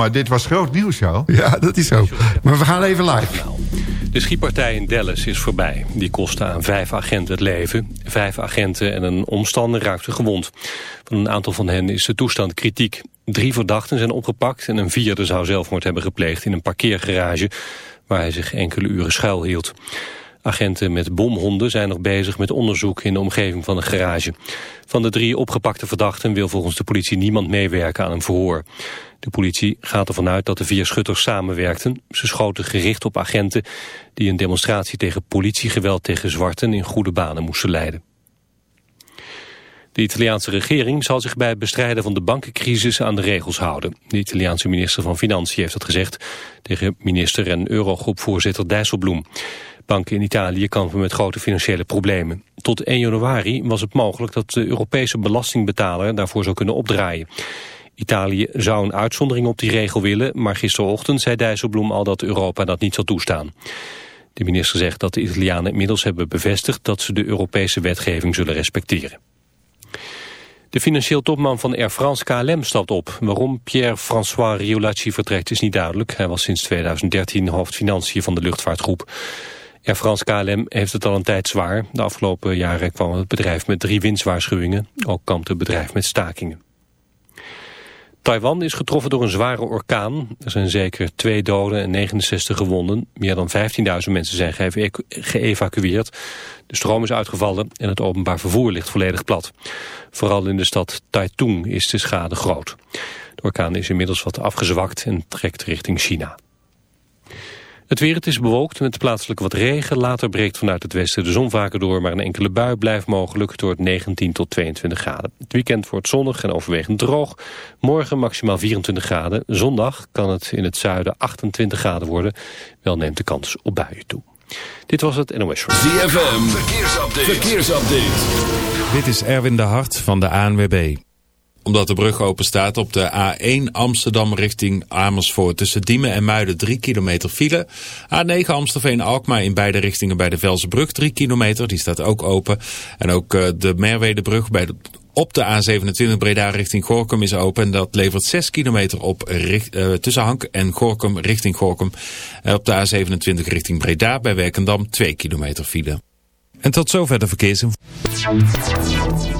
maar dit was groot nieuws, zo. Ja, dat is zo. Maar we gaan even live. De schietpartij in Dallas is voorbij. Die kostte aan vijf agenten het leven. Vijf agenten en een omstander raakten gewond. Van een aantal van hen is de toestand kritiek. Drie verdachten zijn opgepakt en een vierde zou zelfmoord hebben gepleegd in een parkeergarage waar hij zich enkele uren schuilhield. Agenten met bomhonden zijn nog bezig met onderzoek in de omgeving van de garage. Van de drie opgepakte verdachten wil volgens de politie niemand meewerken aan een verhoor. De politie gaat ervan uit dat de vier schutters samenwerkten. Ze schoten gericht op agenten die een demonstratie tegen politiegeweld tegen zwarten in goede banen moesten leiden. De Italiaanse regering zal zich bij het bestrijden van de bankencrisis aan de regels houden. De Italiaanse minister van Financiën heeft dat gezegd tegen minister en Eurogroepvoorzitter Dijsselbloem. Banken in Italië kampen met grote financiële problemen. Tot 1 januari was het mogelijk dat de Europese belastingbetaler daarvoor zou kunnen opdraaien. Italië zou een uitzondering op die regel willen, maar gisterochtend zei Dijsselbloem al dat Europa dat niet zal toestaan. De minister zegt dat de Italianen inmiddels hebben bevestigd dat ze de Europese wetgeving zullen respecteren. De financieel topman van Air France KLM stapt op. Waarom Pierre-François Riolacci vertrekt is niet duidelijk. Hij was sinds 2013 hoofdfinanciën van de luchtvaartgroep. Air France KLM heeft het al een tijd zwaar. De afgelopen jaren kwam het bedrijf met drie winstwaarschuwingen. Ook kampt het bedrijf met stakingen. Taiwan is getroffen door een zware orkaan. Er zijn zeker twee doden en 69 gewonden. Meer dan 15.000 mensen zijn geëvacueerd. De stroom is uitgevallen en het openbaar vervoer ligt volledig plat. Vooral in de stad Taitung is de schade groot. De orkaan is inmiddels wat afgezwakt en trekt richting China. Het weer, het is bewolkt met plaatselijk wat regen. Later breekt vanuit het westen de zon vaker door... maar een enkele bui blijft mogelijk door het 19 tot 22 graden. Het weekend wordt zonnig en overwegend droog. Morgen maximaal 24 graden. Zondag kan het in het zuiden 28 graden worden. Wel neemt de kans op buien toe. Dit was het NOS ZFM, verkeersupdate. verkeersupdate. Dit is Erwin de Hart van de ANWB omdat de brug open staat op de A1 Amsterdam richting Amersfoort. Tussen Diemen en Muiden 3 kilometer file. A9 Amstelveen-Alkmaar in beide richtingen bij de Velsenbrug 3 kilometer. Die staat ook open. En ook eh, de Merwedebrug bij op de A27 Breda richting Gorkum is open. En dat levert 6 kilometer op uh, tussen Hank en Gorkum richting Gorkum. En op de A27 richting Breda bij Werkendam 2 kilometer file. En tot zover de verkeersinformatie.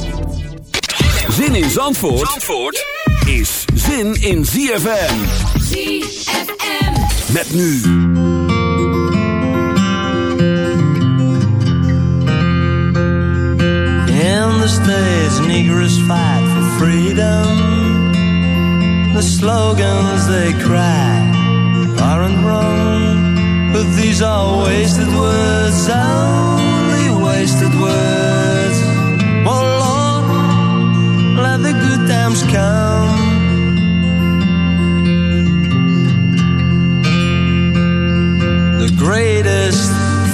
Zin in Zandvoort, Zandvoort yeah! is zin in ZFM. ZFM. Met nu. In the States, Negroes fight for freedom. The slogans they cry aren't wrong, but these are wasted words, only wasted words.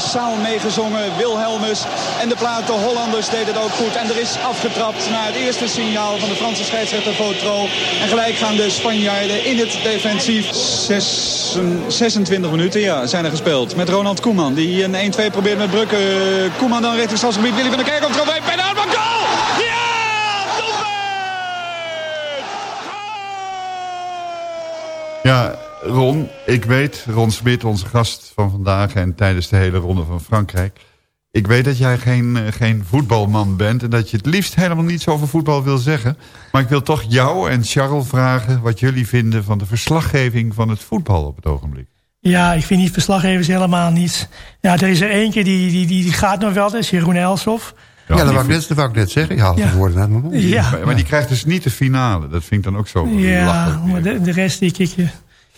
Massaal meegezongen Wilhelmus. En de plaat de Hollanders deden het ook goed. En er is afgetrapt na het eerste signaal van de Franse scheidsrechter Votro. En gelijk gaan de Spanjaarden in het defensief. Zes, 26 minuten ja, zijn er gespeeld. Met Ronald Koeman die een 1-2 probeert met Brugge. Koeman dan richting stadsgebied. Willy van der Kerkhoff trok bij. Maar goal! Ja! Ja, Ron, ik weet, Ron Smit, onze gast van vandaag... en tijdens de hele ronde van Frankrijk... ik weet dat jij geen, eh, geen voetbalman bent... en dat je het liefst helemaal niets over voetbal wil zeggen. Maar ik wil toch jou en Charles vragen... wat jullie vinden van de verslaggeving van het voetbal op het ogenblik. Ja, ik vind die verslaggevers helemaal niet. Ja, er is er eentje die, die, die, die gaat nog wel, dat is Jeroen Elsof. Ja, Ja, dat die wou ik net, dat wou ik net zeggen. Je haalt Ja. de woorden uit mijn mond. Ja, Maar, maar die krijgt dus niet de finale. Dat vind ik dan ook zo ja maar de, de rest, ik, ik,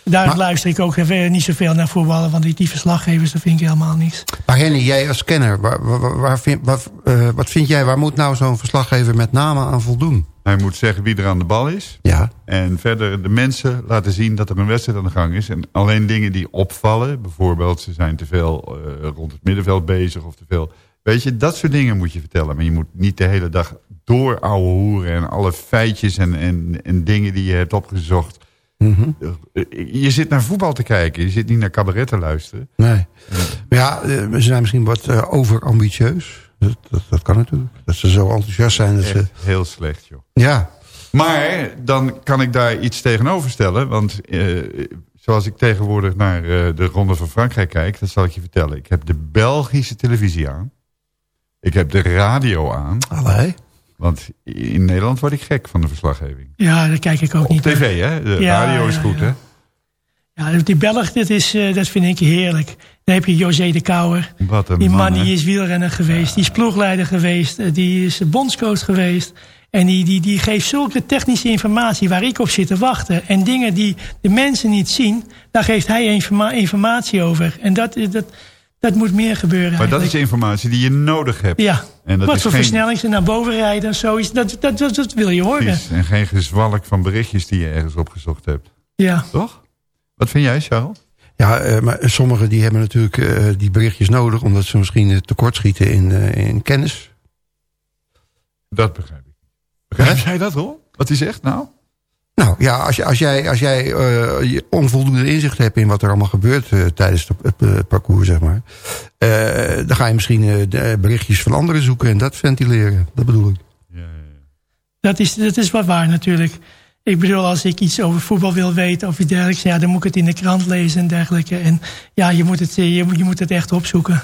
daar Maar- luister ik ook even niet zoveel naar voetballen. Want die, die verslaggevers, dat vind ik helemaal niks. Maar Henny, jij als kenner, waar, waar, waar vind, wat, eh, wat vind jij, waar moet nou zo'n verslaggever met name aan voldoen? Hij moet zeggen wie er aan de bal is. Ja, En verder de mensen laten zien dat er een wedstrijd aan de gang is. En alleen dingen die opvallen, bijvoorbeeld ze zijn te veel eh, rond het middenveld bezig of te veel... Weet je, dat soort dingen moet je vertellen. Maar je moet niet de hele dag door ouwe hoeren en alle feitjes en, en, en dingen die je hebt opgezocht. Mhm. Eh, Je zit naar voetbal te kijken, je zit niet naar cabaret te luisteren. nee. Maar ja, eh, ze zijn misschien wat eh, overambitieus. Dat, dat, dat kan natuurlijk. Dat ze zo enthousiast zijn. Dat ze, heel slecht, joh. ja, Maar dan kan ik daar iets tegenover stellen. Want eh, zoals ik tegenwoordig naar eh, de Ronde van Frankrijk kijk... dat zal ik je vertellen. Ik heb de Belgische televisie aan. Ik heb de radio aan. allee. Want in Nederland word ik gek van de verslaggeving. Ja, daar kijk ik ook Op niet naar. tv, hè? De Ja, radio is ja, goed, ja. hè? Ja, die Belg, dat, is, eh, dat vind ik heerlijk. Dan heb je José de Kouwer. Wat een Die man die is wielrenner geweest, die is ploegleider geweest, eh, die is bondscoach geweest. En die, die, die geeft zulke technische informatie waar ik op zit te wachten. En dingen die de mensen niet zien, daar geeft hij informa- informatie over. En dat, dat, dat moet meer gebeuren Maar dat is informatie die je nodig hebt. Ja, En dat wat is voor geen- versnelling ze naar boven rijden en zoiets. Dat, dat, dat, dat wil je horen. Precies. En geen gezwalk van berichtjes die je ergens opgezocht hebt. Ja. Toch? Wat vind jij, Charles? Ja, eh, maar sommigen die hebben natuurlijk eh, die berichtjes nodig... omdat ze misschien eh, tekortschieten in, eh, in kennis. Dat begrijp ik. Begrijp jij dat, hoor? Wat hij zegt, nou? Nou ja, als, je, als jij, als jij eh, je onvoldoende inzicht hebt in wat er allemaal gebeurt eh, tijdens de- het, parcours, zeg maar. eh, dan ga je misschien eh, de berichtjes van anderen zoeken en dat ventileren. Dat bedoel ik. Ja, ja, ja. Dat is, dat is wat waar natuurlijk. Ik bedoel, als ik iets over voetbal wil weten of iets dergelijks... Ja, dan moet ik het in de krant lezen en dergelijke. En ja, je moet het, je moet, je moet het echt opzoeken.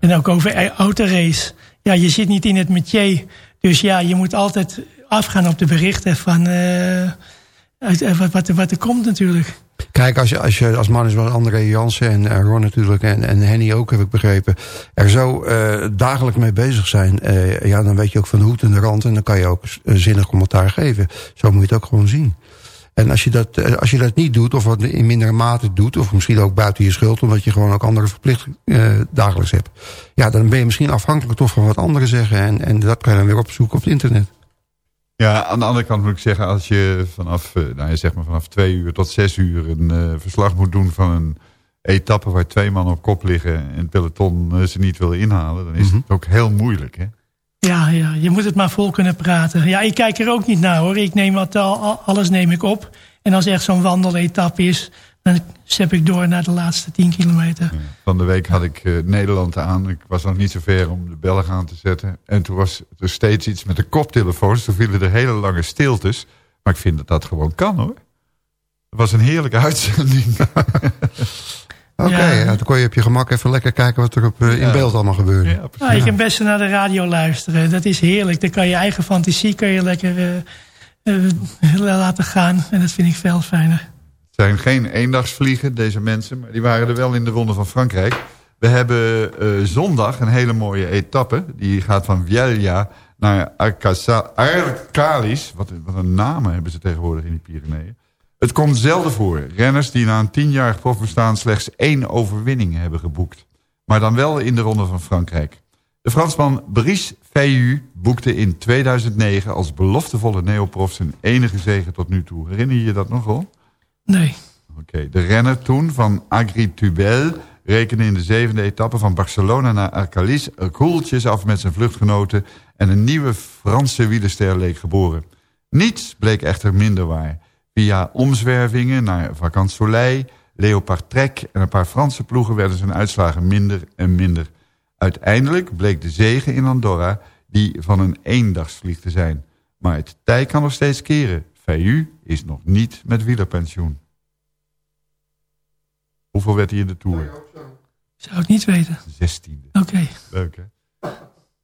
En ook over autorace. Ja, je zit niet in het métier. Dus ja, je moet altijd afgaan op de berichten van... eh, eh, wat, wat, er- wat er komt natuurlijk. Kijk, als je als, je als man is wel André Jansen en Ron natuurlijk en, en Henny ook, heb ik begrepen. Er zo eh, dagelijks mee bezig zijn. ja, dan weet je ook van de hoed en de rand. En dan kan je ook zinnig commentaar geven. Zo moet je het ook gewoon zien. En als je dat, als je dat niet doet, of wat in mindere mate doet... of misschien ook buiten je schuld, omdat je gewoon ook andere verplichtingen dagelijks hebt... ja, dan ben je misschien afhankelijk toch van wat anderen zeggen... en, en dat kan je dan weer opzoeken op het internet. Ja, aan de andere kant moet ik zeggen, als je vanaf, eh, nou, ja, zeg maar vanaf twee uur tot zes uur een eh, verslag moet doen van een etappe waar twee man op kop liggen en het peloton eh, ze niet wil inhalen, dan is Mhm. het ook heel moeilijk. Hè? Ja, ja, je moet het maar vol kunnen praten. Ja, ik kijk er ook niet naar hoor. Ik neem wat, al, al- alles neem ik op. En als er echt zo'n wandeletappe is, dan zet ik door naar de laatste 10 kilometer. Van de week had ik eh, Nederland aan. Ik was nog niet zo ver om de Belg aan te zetten. En toen was er steeds iets met de koptelefoons. Toen vielen er hele lange stiltes. Maar ik vind dat dat gewoon kan hoor. Het was een heerlijke uitzending. Oké, Ja. ja, dan kon je op je gemak even lekker kijken... wat er op, eh, in Ja. beeld allemaal gebeurde. ja, precies. Nou, je kan best naar de radio luisteren. Dat is heerlijk. Dan kan je eigen fantasie kan je lekker eh, eh, laten gaan. En dat vind ik veel fijner. Het zijn geen eendagsvliegen, deze mensen. Maar die waren er wel in de Ronde van Frankrijk. We hebben eh, zondag een hele mooie etappe. Die gaat van Vielja naar Arcalis. Wat, wat een namen hebben ze tegenwoordig in die Pyreneeën. Het komt zelden voor. Renners die na een tienjarig profbestaan slechts één overwinning hebben geboekt. Maar dan wel in de Ronde van Frankrijk. De Fransman Brice Feyu boekte in 2009 als beloftevolle neoprof zijn enige zege tot nu toe. Herinner je je dat nog wel? Nee. Oké, de renner toen van Agritubel rekende in de zevende etappe van Barcelona naar Arcalis koeltjes af met zijn vluchtgenoten en een nieuwe Franse wielerster leek geboren. Niets bleek echter minder waar. Via omzwervingen naar Vacant Soleil, Leopard Trek en een paar Franse ploegen werden zijn uitslagen minder en minder. Uiteindelijk bleek de zege in Andorra die van een eendagsvlieg te zijn. Maar het tij kan nog steeds keren. Feyu is nog niet met wielerpensioen. Hoeveel werd hij in de Tour? Zou ik niet weten. 16e. Oké. Leuk, hè?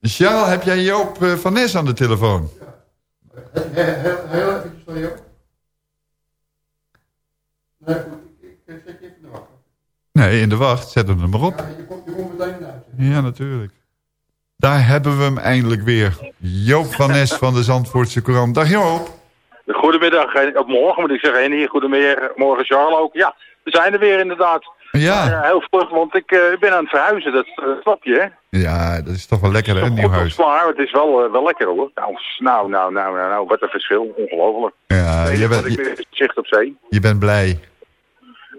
Charles, heb jij Joop eh, van Nes aan de telefoon? Heel even van jou. Nee, goed, ik, ik zet je even de wacht. Nee, in de wacht. Zet hem er maar op. Je komt, je komt meteen uit. Ja, natuurlijk. Daar hebben we hem eindelijk weer. Joop van Nes van de Zandvoortse Courant. Dag Joop. Goedemiddag, eh, of morgen moet ik zeggen. En hier, goedemiddag, morgen Charles ook. Ja, we zijn er weer inderdaad. Ja, heel vlug, want ik eh, ben aan het verhuizen, dat eh, snap je, hè? ja dat is toch wel lekker, hè, een nieuw huis. maar het is wel, eh, wel lekker, hoor. Nou, nou, nou, nou, nou, nou, wat een verschil. Ongelooflijk. Ja, je bent, je, zicht op zee. je bent blij.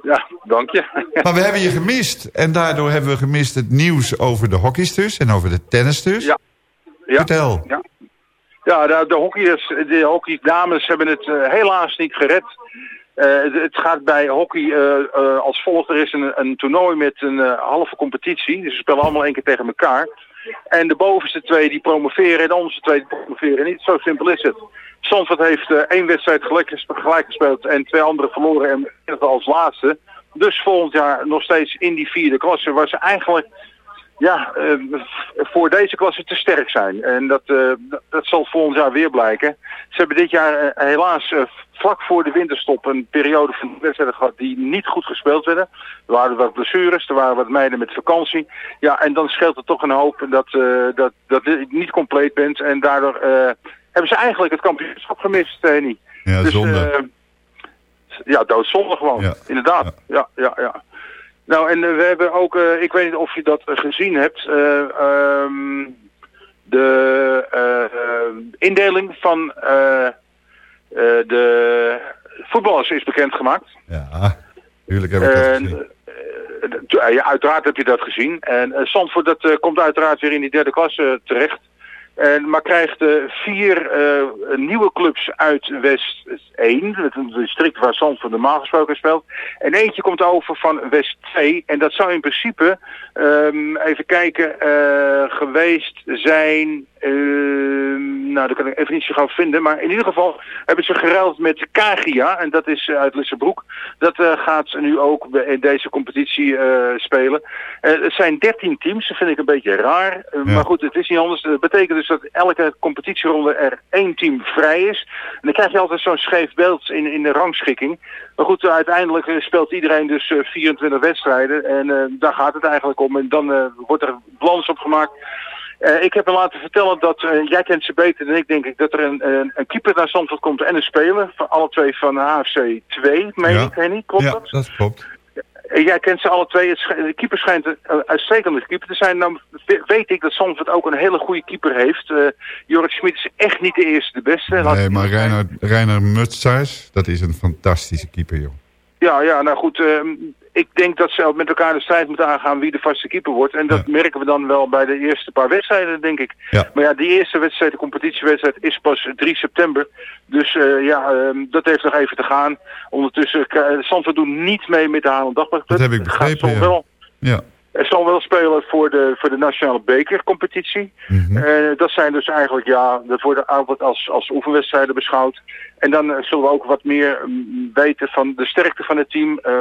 Ja, dank je. Maar we hebben je gemist. En daardoor hebben we gemist het nieuws over de hockeysters en over de tennisters. Ja. Ja. Vertel. Ja, ja de, de, hockeyers, de hockeydames hebben het eh, helaas niet gered. Eh, het, gaat bij hockey eh, als volgt. Er is een, een toernooi met een halve competitie. Dus ze spelen allemaal één keer tegen elkaar. En de bovenste twee die promoveren en de onderste twee promoveren niet. Zo simpel is het. Zandvoort heeft één wedstrijd gelijk, gespe- gelijk gespeeld en twee andere verloren en als laatste. Dus volgend jaar nog steeds in die vierde klasse waar ze eigenlijk ja, eh, voor deze klasse te sterk zijn. En dat, eh, dat, zal volgend jaar weer blijken. Ze hebben dit jaar eh, helaas vlak voor de winterstop een periode van wedstrijden gehad die niet goed gespeeld werden. Er waren wat blessures, er waren wat meiden met vakantie. Ja, en dan scheelt het toch een hoop dat, dat, dat je niet compleet bent. En daardoor hebben ze eigenlijk het kampioenschap gemist, Henny. Ja, Dus, zonde. ja, doodzonde gewoon. Ja. Inderdaad. Ja, ja, ja. Nou, en eh, we hebben ook, eh, ik weet niet of je dat eh, gezien hebt, eh, ehm, de indeling van de voetballers is bekendgemaakt. Ja, tuurlijk heb ik dat En, gezien. ja, uiteraard heb je dat gezien. En Zandvoort dat, komt uiteraard weer in die derde klasse terecht. En, maar krijgt eh, vier eh, nieuwe clubs uit West 1, het district waar Zandvoort normaal gesproken speelt. En eentje komt over van West 2. En dat zou in principe, ehm, even kijken, eh, geweest zijn... ehm, nou, dat kan ik even niet zo gauw vinden. Maar in ieder geval hebben ze geruild met Kagia. En dat is eh, uit Lissabroek. Dat eh, gaat nu ook in deze competitie eh, spelen. Het zijn 13 teams. Dat vind ik een beetje raar. Ja. Maar goed, het is niet anders. Dat betekent dus dat elke competitieronde er één team vrij is. En dan krijg je altijd zo'n scheef beeld in, in de rangschikking. Maar goed, uiteindelijk speelt iedereen dus eh, 24 wedstrijden. En daar gaat het eigenlijk om. En dan wordt er balans op gemaakt. Eh, ik heb me laten vertellen dat, eh, jij kent ze beter dan ik denk ik, dat er een, een, een keeper naar Zandvoort komt en een speler. Van alle twee van HFC 2, meen Ja. ik, Henny? Klopt Ja, dat? dat klopt. Eh, Jij kent ze alle twee. De keeper schijnt een uitstekende keeper te zijn. Nou we- weet ik dat Zandvoort ook een hele goede keeper heeft. Eh Jorrit Schmid is echt niet de eerste, de beste. Laat Nee, maar. Reiner, Reiner dat is een fantastische keeper, joh. Ja, ja, nou goed. ehm, ik denk dat ze met elkaar de strijd moeten aangaan wie de vaste keeper wordt. En dat Ja. merken we dan wel bij de eerste paar wedstrijden, denk ik. Ja. Maar ja, die eerste wedstrijd, de competitiewedstrijd, is pas 3 september. Dus eh, ja, ehm, dat heeft nog even te gaan. Ondertussen, uh, Zandvoort doet niet mee met de Haarlem Dagblad. Dat heb ik begrepen, ja. wel. Ja. Er zal wel spelen voor de, voor de nationale bekercompetitie. Eh, dat zijn dus eigenlijk, ja, dat worden altijd als, als oefenwedstrijden beschouwd. En dan eh, zullen we ook wat meer mm, weten van de sterkte van het team. Eh,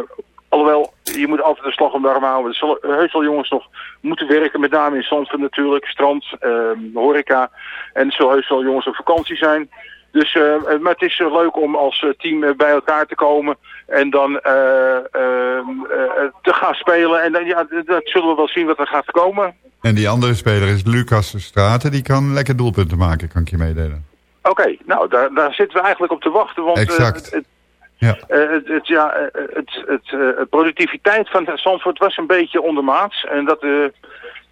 alhoewel, je moet altijd de slag om de arm houden. Er zullen heus wel jongens nog moeten werken, met name in Zandvoort natuurlijk, strand, eh, horeca. En er zullen heus wel jongens op vakantie zijn. Dus, eh, eh, maar het is eh, leuk om als team bij elkaar te komen en dan eh, eh, eh, te gaan spelen. En dan, ja, dat zullen we wel zien wat er gaat komen. En die andere speler is Lucas Straten. Die kan lekker doelpunten maken, kan ik je meedelen. Oké, nou, daar, daar zitten we eigenlijk op te wachten. Want, Exact. het, Ja. eh, het, het, ja, eh, het, het, eh, de productiviteit van Zandvoort was een beetje ondermaats. En dat, eh,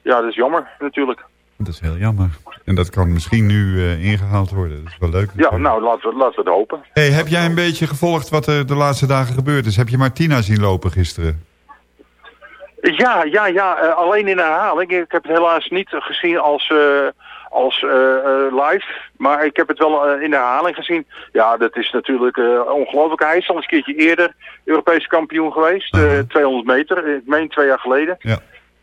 ja, dat is jammer natuurlijk. Dat is heel jammer. En dat kan misschien nu eh, ingehaald worden. Dat is wel leuk. Ja, nou, laten we, laten we het hopen. Hey, heb jij een beetje gevolgd wat er de laatste dagen gebeurd is? Heb je Martina zien lopen gisteren? Ja, ja, ja. eh, alleen in herhaling. Ik heb het helaas niet gezien als, eh, als eh, eh, live. Maar ik heb het wel eh, in herhaling gezien. Ja, dat is natuurlijk ongelooflijk. Hij is al eens een keertje eerder Europees kampioen geweest. eh, 200 meter. Ik meen twee jaar geleden. Ja.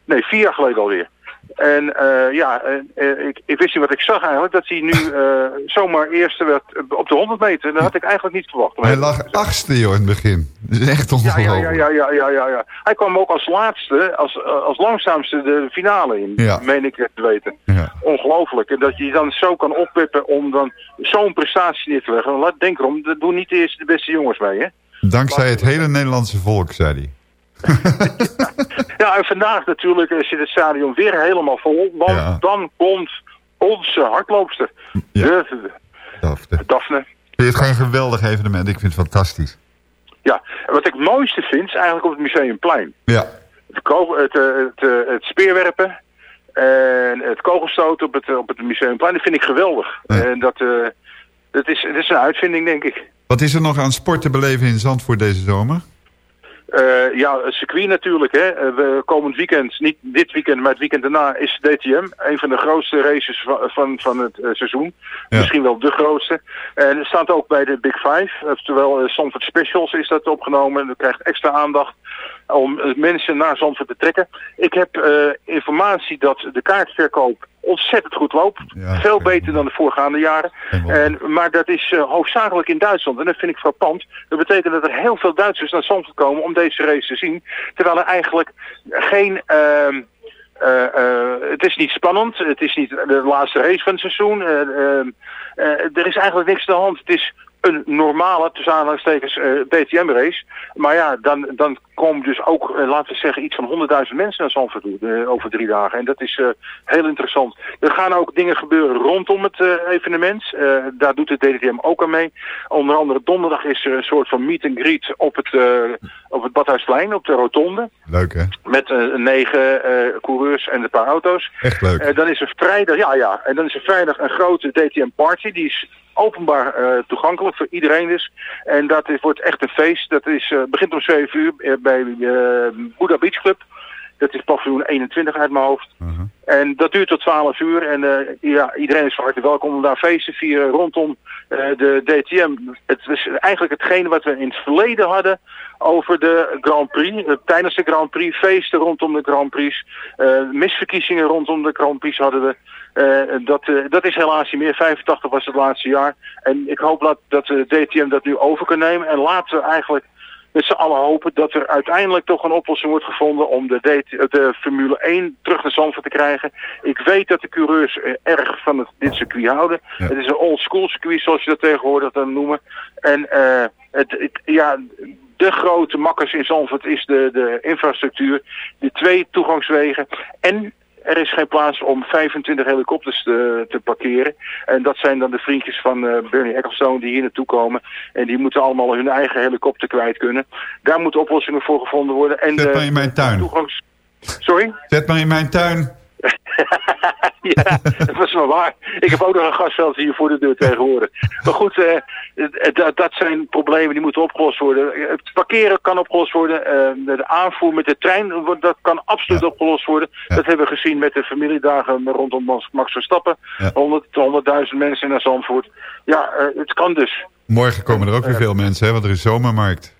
Nee, vier jaar geleden alweer. En eh, ja, eh, ik, ik wist niet wat ik zag eigenlijk. Dat hij nu eh, zomaar eerste werd op de 100 meter. Dat had ik eigenlijk niet verwacht. Hij lag achtste joh in het begin. Dat is echt ongelooflijk. ja, ja, ja, ja, ja, ja. Hij kwam ook als laatste, als, als langzaamste de finale in, Ja. meen ik te weten. Ja. Ongelooflijk. En dat je dan zo kan opwippen om dan zo'n prestatie neer te leggen. Laat denk erom, dat doen niet eerst de beste jongens mee, hè? Dankzij het hele Nederlandse volk, zei hij. Ja, en vandaag natuurlijk eh, zit het stadion weer helemaal vol. Want Ja. dan komt onze hardloopster, Ja. de, Daphne. Daphne. Vind je het geen geweldig evenement? Ik vind het fantastisch. Ja, en wat ik het mooiste vind, is eigenlijk op het Museumplein. Ja, Het, kogel, het, eh, het, eh, het speerwerpen en het kogelstoten op het, op het Museumplein, dat vind ik geweldig. Ja. En dat, dat, is, dat is een uitvinding, denk ik. Wat is er nog aan sport te beleven in Zandvoort deze zomer? Eh, ja, het circuit natuurlijk. Hè. Eh, we komend weekend, niet dit weekend, maar het weekend daarna is DTM. Een van de grootste races van, van, van het eh, seizoen. Ja. Misschien wel de grootste. En het staat ook bij de Big Five. Oftewel, uh, Zandvoort Specials is dat opgenomen. En dat krijgt extra aandacht om eh, mensen naar Zandvoort te trekken. Ik heb eh, informatie dat de kaartverkoop ontzettend goed loopt. Ja, Veel beter dan de voorgaande jaren. En, maar dat is eh, hoofdzakelijk in Duitsland. En dat vind ik frappant. Dat betekent dat er heel veel Duitsers naar Zandvoort komen om deze race te zien. Terwijl er eigenlijk geen... ehm, eh, eh, het is niet spannend. Het is niet de laatste race van het seizoen. Eh, ehm, eh, er is eigenlijk niks aan de hand. Het is een normale, tussen aanhalingstekens, eh, DTM-race. Maar ja, dan, dan komen dus ook, eh, laten we zeggen, iets van 100.000 mensen naar Zandvoort toe eh, over drie dagen. En dat is eh, heel interessant. Er gaan ook dingen gebeuren rondom het eh, evenement. Eh, daar doet de DTM ook aan mee. Onder andere donderdag is er een soort van meet and greet op het, eh, op het Badhuisplein, op de rotonde. Leuk hè? Met eh, negen eh, coureurs en een paar auto's. Echt leuk. Eh, dan is er vrijdag, ja, ja. En dan is er vrijdag een grote DTM party. Die is openbaar eh, toegankelijk voor iedereen dus. En dat is, wordt echt een feest. Dat is, eh, begint om 7 uur eh, bij Buddha Beach Club. Dat is paviljoen 21 uit mijn hoofd. Uh-huh. En dat duurt tot 12 uur. En ja, iedereen is van harte welkom om daar feesten te vieren rondom de DTM. Het is eigenlijk hetgene wat we in het verleden hadden over de Grand Prix. Tijdens de Grand Prix, feesten rondom de Grand Prix. misverkiezingen rondom de Grand Prix hadden we. Eh, dat, eh, dat is helaas niet meer. 85 was het laatste jaar. En ik hoop dat, dat de DTM dat nu over kan nemen. En laten we eigenlijk met z'n allen hopen dat er uiteindelijk toch een oplossing wordt gevonden om de, de Formule 1 terug naar Zandvoort te krijgen. Ik weet dat de coureurs eh, erg van het, dit circuit houden. Ja. Het is een old school circuit zoals je dat tegenwoordig dan noemen. En het, het- ja, de grote makkers in Zandvoort is de, de infrastructuur, de twee toegangswegen en er is geen plaats om 25 helikopters te, te parkeren. En dat zijn dan de vriendjes van eh, Bernie Ecclestone die hier naartoe komen. En die moeten allemaal hun eigen helikopter kwijt kunnen. Daar moeten oplossingen voor gevonden worden. En Zet maar in mijn tuin. Toegangs... Sorry? Zet maar in mijn tuin. ja, dat was wel waar. Ik heb ook nog een gastveld hier voor de deur tegenwoordig. Maar goed, eh, het- dat, zijn problemen die moeten opgelost worden. Het parkeren kan opgelost worden. eh, de aanvoer met de trein, dat kan absoluut Ja. opgelost worden. Ja. Dat hebben we gezien met de familiedagen rondom Max- Verstappen. Ja. 100 tot 100.000 mensen naar Zandvoort. Ja, eh, het kan dus. Morgen komen er ook weer veel mensen, hè, want er is zomermarkt.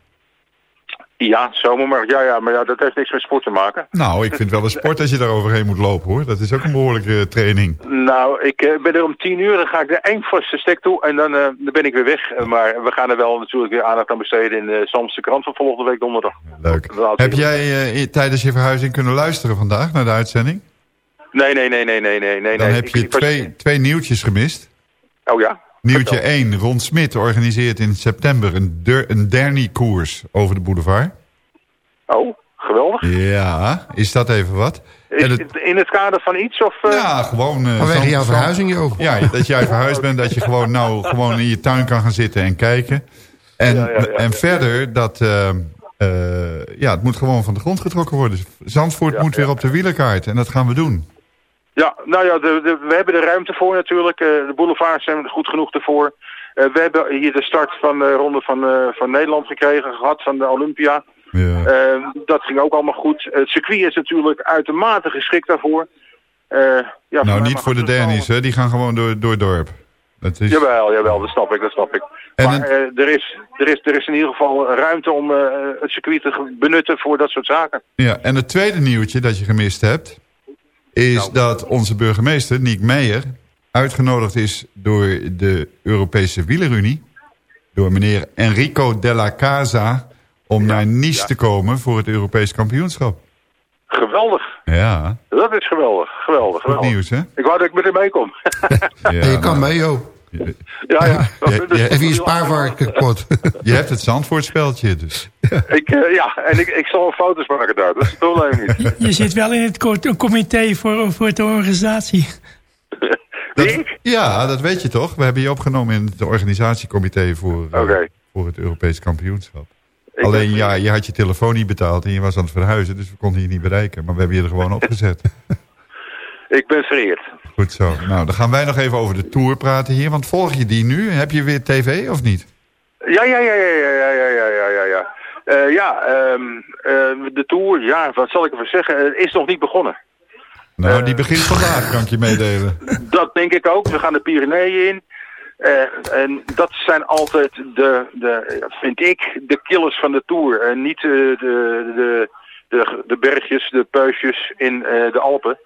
Ja, zomermarkt. Ja, ja, maar ja, dat heeft niks met sport te maken. Nou, ik vind wel een sport als je daar overheen moet lopen, hoor. Dat is ook een behoorlijke eh, training. Nou, ik eh, ben er om tien uur, dan ga ik er één vaste stek toe en dan, eh, dan ben ik weer weg. Maar we gaan er wel natuurlijk weer aandacht aan besteden in de Zandse krant van volgende week donderdag. Leuk. Heb jij tijdens je verhuizing kunnen luisteren vandaag naar de uitzending? Nee, nee, nee, nee, nee, nee, nee. Dan nee. heb je ik was- twee, twee nieuwtjes gemist. Oh ja? Nieuwtje Vertel. 1. Ron Smit organiseert in september een, der, een derny-koers over de boulevard. Oh, geweldig. Ja, is dat even wat? Is het- in het kader van iets of... eh, Ja, gewoon... eh, Vanwege jouw verhuizing, joh. Ja, dat jij verhuisd bent, dat je gewoon nou gewoon in je tuin kan gaan zitten en kijken. En, Ja, ja, ja, en ja. verder, dat, eh, eh, ja, het moet gewoon van de grond getrokken worden. Zandvoort Ja, moet ja. weer op de wielerkaart en dat gaan we doen. Ja, nou ja, de, de- we hebben de ruimte voor natuurlijk. Eh, de boulevards zijn er goed genoeg ervoor. Eh, we hebben hier de start van de ronde van, eh, van Nederland gekregen, gehad van de Olympia. Ja. Dat ging ook allemaal goed. Het circuit is natuurlijk uitermate geschikt daarvoor. Ja, nou, niet voor de dus Danny's, wel- hè? die gaan gewoon door, door het dorp. Dat is, Jawel, jawel, dat snap ik, dat snap ik. En maar er, is, er, is, er is in ieder geval ruimte om het circuit te benutten voor dat soort zaken. Ja, en het tweede nieuwtje dat je gemist hebt... is Nou. dat onze burgemeester, Niek Meijer... uitgenodigd is door de Europese Wielerunie... door meneer Enrico Della Casa... om naar Nice ja. te komen voor het Europees kampioenschap. Geweldig. Ja, Dat is geweldig, geweldig, goed geweldig. nieuws, hè? Ik wou dat ik met hem meekom. Ja, je kan mee, joh. Je, ja, ja. Even je spaarvarken kapot. je hebt het Zandvoortspeltje, dus... Ik, eh, ja, en ik, ik zal foto's maken daar. Dat is het probleem niet. Je zit wel in het co- comité voor, voor de organisatie. Dat- Wie ik? ja, dat weet je toch? We hebben je opgenomen in het organisatiecomité voor, eh, voor het Europees kampioenschap. Ik Alleen ja, je had je telefoon niet betaald en je was aan het verhuizen, dus we konden je niet bereiken. Maar we hebben je er gewoon opgezet. Ik ben vereerd. Goed zo. Nou, dan gaan wij nog even over de Tour praten hier. Want volg je die nu? Heb je weer tv of niet? Ja, ja, ja, ja, ja, ja, ja, ja, ja, ja, ja. Eh, ja, ehm, eh, de Tour, ja, wat zal ik ervan zeggen, is nog niet begonnen. Nou, Eh. die begint vandaag, kan ik je meedelen. Dat denk ik ook. We gaan de Pyreneeën in. En dat zijn altijd de, de, vind ik, de killers van de Tour. En niet de, de, de, de bergjes, de puisjes in de Alpen.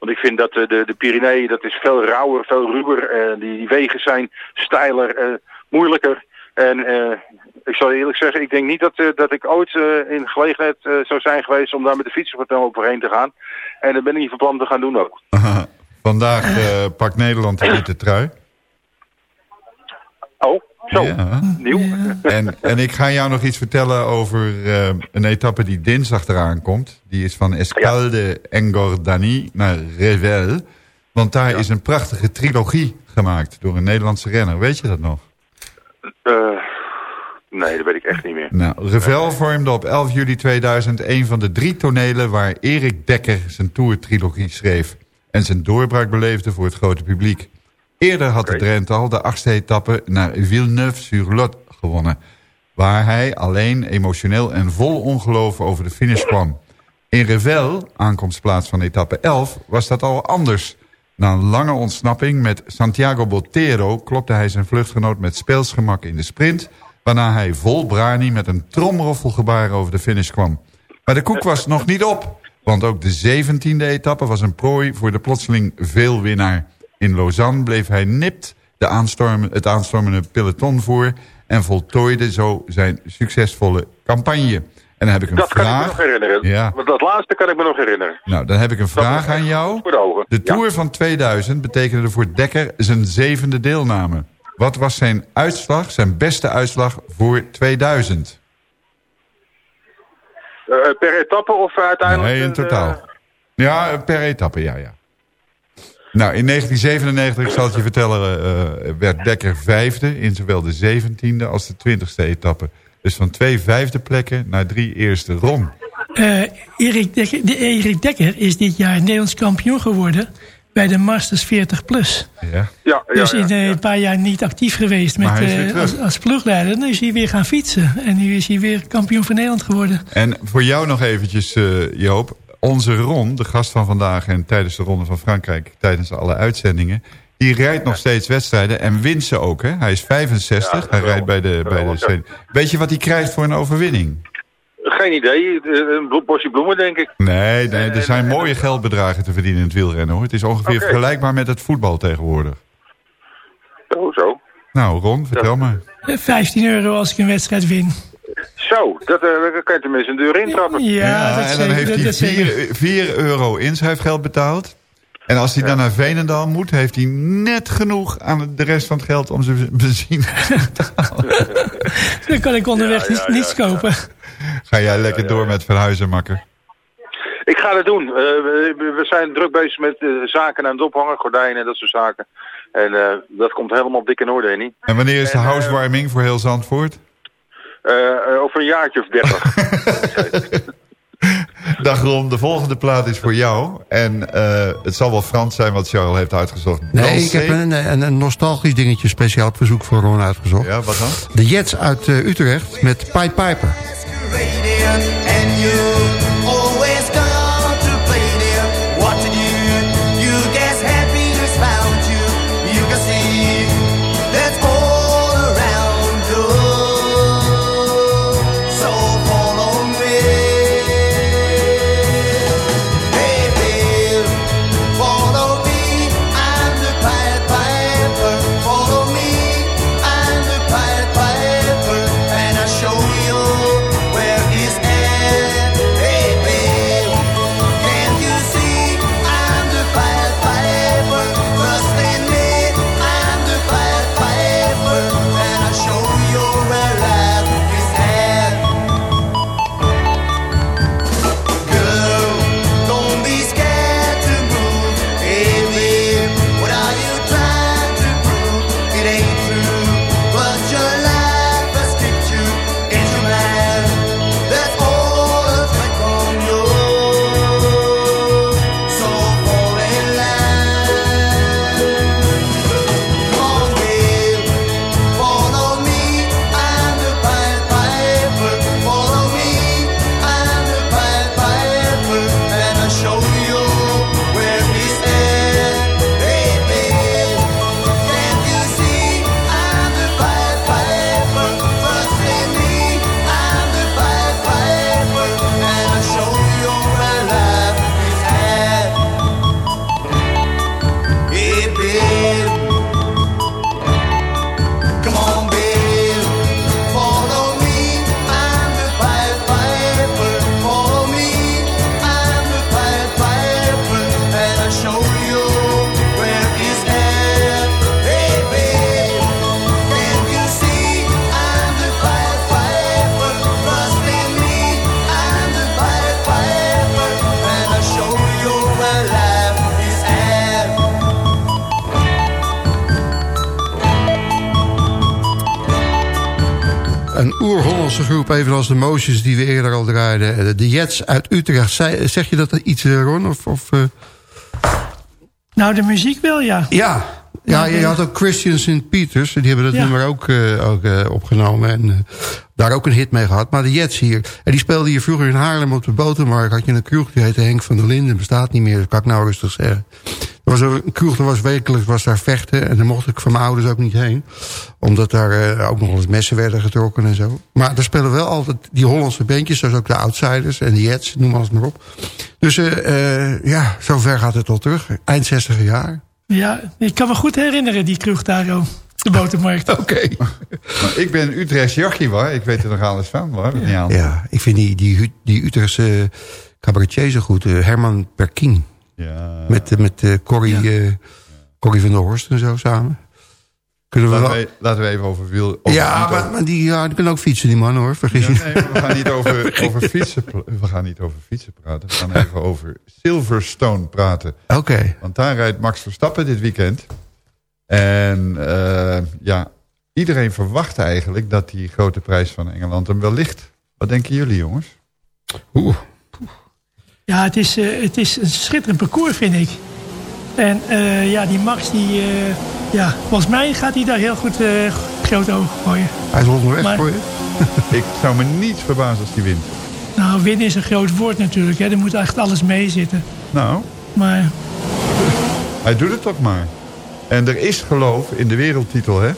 Want ik vind dat eh, de, de Pyreneeën, dat is veel rauwer, veel ruwer. Eh, die, die wegen zijn steiler, eh, moeilijker. En eh, ik zal eerlijk zeggen, ik denk niet dat, dat ik ooit eh, in gelegenheid zou zijn geweest om daar met de fiets overheen te gaan. En dat ben ik niet van plan te gaan doen ook. Aha. Vandaag pakt Nederland de witte trui. Oh, zo, Ja. nieuw. En, en ik ga jou nog iets vertellen over eh, een etappe die dinsdag eraan komt. Die is van Escalde Engordany naar Revel. Want daar is een prachtige trilogie gemaakt door een Nederlandse renner. Weet je dat nog? Eh, nee, dat weet ik echt niet meer. Nou, Revel vormde op 11 juli 2000 een van de drie tonelen... waar Erik Dekker zijn Tour-trilogie schreef... en zijn doorbraak beleefde voor het grote publiek. Eerder had de Oké. Drent al de achtste etappe naar Villeneuve-sur-Lot gewonnen... waar hij alleen emotioneel en vol ongeloof over de finish kwam. In Revel, aankomstplaats van etappe 11, was dat al anders... Na een lange ontsnapping met Santiago Botero klopte hij zijn vluchtgenoot met speelsgemak in de sprint... waarna hij vol brani met een tromroffelgebaar over de finish kwam. Maar de koek was nog niet op, want ook de zeventiende etappe was een prooi voor de plotseling veelwinnaar. In Lausanne bleef hij nipt de aanstormen, het aanstormende peloton voor... en voltooide zo zijn succesvolle campagne. En dan heb ik een Dat kan ik me vraag... nog herinneren. Ja. Want dat laatste kan ik me nog herinneren. Nou, dan heb ik een Dat vraag aan jou. Voor de ogen. De Ja. Tour van 2000 betekende voor Dekker zijn zevende deelname. Wat was zijn uitslag, zijn beste uitslag voor 2000? Eh, per etappe of uiteindelijk? Nee, in totaal. eh, Ja, per etappe, ja, ja. Nou, in 1997, ik zal het je vertellen, eh, werd Dekker vijfde... in zowel de zeventiende als de twintigste etappe. Dus van twee vijfde plekken naar drie eerste. Ron, Eh, Erik, Dekker, de, Erik Dekker is dit jaar Nederlands kampioen geworden bij de Masters 40 Plus. ja. ja, ja, Dus in eh, ja. een paar jaar niet actief geweest met, eh, als, als ploegleider. Nu is hij weer gaan fietsen. En nu is hij weer kampioen van Nederland geworden. En voor jou nog eventjes, eh, Joop. Onze Ron, de gast van vandaag en tijdens de Ronde van Frankrijk... tijdens alle uitzendingen... die rijdt nog steeds wedstrijden en wint ze ook. Hè? Hij is 65, Ja, hij rijdt bij de... Bij de ja. Weet je wat hij krijgt voor een overwinning? Geen idee. Eh, Een bosje bloemen, denk ik. Nee, nee er zijn mooie geldbedragen te verdienen in het wielrennen. hoor. Het is ongeveer Oké. vergelijkbaar met het voetbal tegenwoordig. Oh, zo. Nou, Ron, vertel me. Eh, 15 euro als ik een wedstrijd win. Zo, dat, eh, kan je tenminste een deur intrappen. Ja, dat en dan zeker, heeft dat- hij dat zeker. 4, 4 euro inschrijfgeld betaald. En als hij dan naar Veenendaal moet, heeft hij net genoeg aan de rest van het geld om zijn benzine te betalen. Dan kan ik onderweg Ja, niets, ja, ja, niets ja. kopen. Ga jij lekker door met verhuizen, makker? Ik ga het doen. Eh, we, we zijn druk bezig met eh, zaken aan het ophangen, gordijnen en dat soort zaken. En eh, dat komt helemaal dik in orde, Henny. En wanneer is de housewarming voor heel Zandvoort? Eh, eh, over een jaartje of dertig. Dag Ron, de volgende plaat is voor jou. En eh, het zal wel Frans zijn wat Charles heeft uitgezocht. Nee, ik heb een, een, een nostalgisch dingetje speciaal op verzoek voor Ron uitgezocht. Ja, wat dan? De Jets uit Utrecht met Pied Piper. Evenals de Motions die we eerder al draaiden. Eh, De Jets uit Utrecht. Zeg je dat iets, eh, Ron? Of, of, eh? Nou, de muziek wel, ja. Ja, ja, je had ook Christian St. Peters. Die hebben dat Ja. nummer ook, ook opgenomen. En daar ook een hit mee gehad. Maar de Jets hier. En die speelden hier vroeger in Haarlem op de Botermarkt. Had je een kroeg, die heette Henk van der Linden. Bestaat niet meer, dat kan ik nou rustig zeggen. Er was een kroeg, er was wekelijks was daar vechten. En daar mocht ik van mijn ouders ook niet heen. Omdat daar eh, ook nog wel eens messen werden getrokken en zo. Maar er spelen wel altijd die Hollandse bandjes. Zoals ook de Outsiders en de Jets, noem alles maar op. Dus eh, eh, ja, zover gaat het al terug. Eind 60 jaar. Ja, ik kan me goed herinneren, die kroeg daar, oh, de botermarkt. Oké. Ik ben Utrechts Jochie, hoor. Ik weet er nog alles van, hoor. Niet aan. Ja, ik vind die, die, die Utrechtse cabaretier zo goed. eh, Herman Perkin. Ja. Met, met eh, Corrie, eh, Corrie van der Horst en zo samen. Kunnen we Laten wel... we, laten we even over wiel... over- ja, maar, over- maar die, ja, die kan ook fietsen, die man hoor. Vergis Ja, je. nee, we gaan niet over, over fietsen. We gaan niet over fietsen praten. We gaan even over Silverstone praten. Oké. Want daar rijdt Max Verstappen dit weekend. En eh, ja, iedereen verwacht eigenlijk dat die grote prijs van Engeland hem wel ligt. Wat denken jullie, jongens? Oeh. Ja, het is, eh, het is een schitterend parcours, vind ik. En eh, ja, die Max, die, eh, ja, volgens mij gaat hij daar heel goed eh groot ogen gooien. Hij is onderweg Maar- voor je. Ik zou me niet verbazen als hij wint. Nou, winnen is een groot woord natuurlijk. Hè. Er moet echt alles meezitten. Nou, Maar hij doet het toch maar. En er is geloof in de wereldtitel, hè?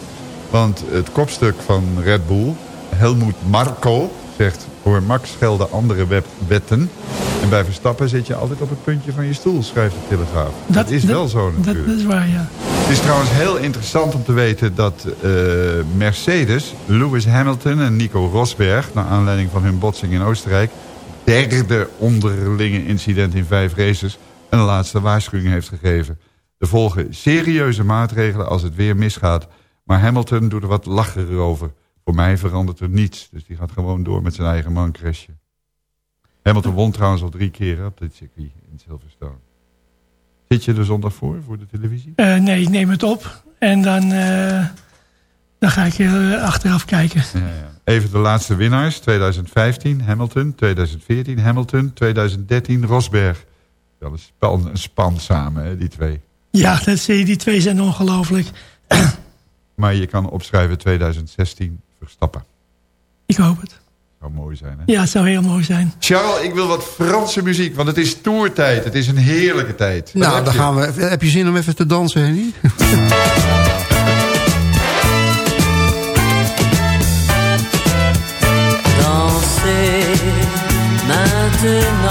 Want het kopstuk van Red Bull, Helmoet Marko, zegt... voor Max gelden andere wet- wetten. En bij Verstappen zit je altijd op het puntje van je stoel, schrijft de Telegraaf. Dat, is wel zo natuurlijk. dat is waar, ja. Het is trouwens heel interessant om te weten dat eh, Mercedes, Lewis Hamilton en Nico Rosberg... naar aanleiding van hun botsing in Oostenrijk... derde onderlinge incident in vijf races... een laatste waarschuwing heeft gegeven. Er volgen serieuze maatregelen als het weer misgaat... maar Hamilton doet er wat lacherig over. Voor mij verandert er niets. Dus die gaat gewoon door met zijn eigen man crashen. Hamilton won trouwens al drie keer op dit circuit in Silverstone. Zit je er zondag voor, voor de televisie? Eh, nee, ik neem het op. En dan, eh, dan ga ik eh, achteraf kijken. Ja, ja. Even de laatste winnaars. 2015 Hamilton, 2014 Hamilton, 2013 Rosberg. Wel een span, een span samen, hè, die twee. Ja, dat zie je, die twee zijn ongelooflijk. Maar je kan opschrijven 2016 Verstappen. Ik hoop het. Zou mooi zijn, hè? Ja, het zou heel mooi zijn. Charles, ik wil wat Franse muziek, want het is toertijd. Het is een heerlijke tijd. Wat Nou, dan je? gaan we. Heb je zin om even te dansen, Henny? Danser maintenant,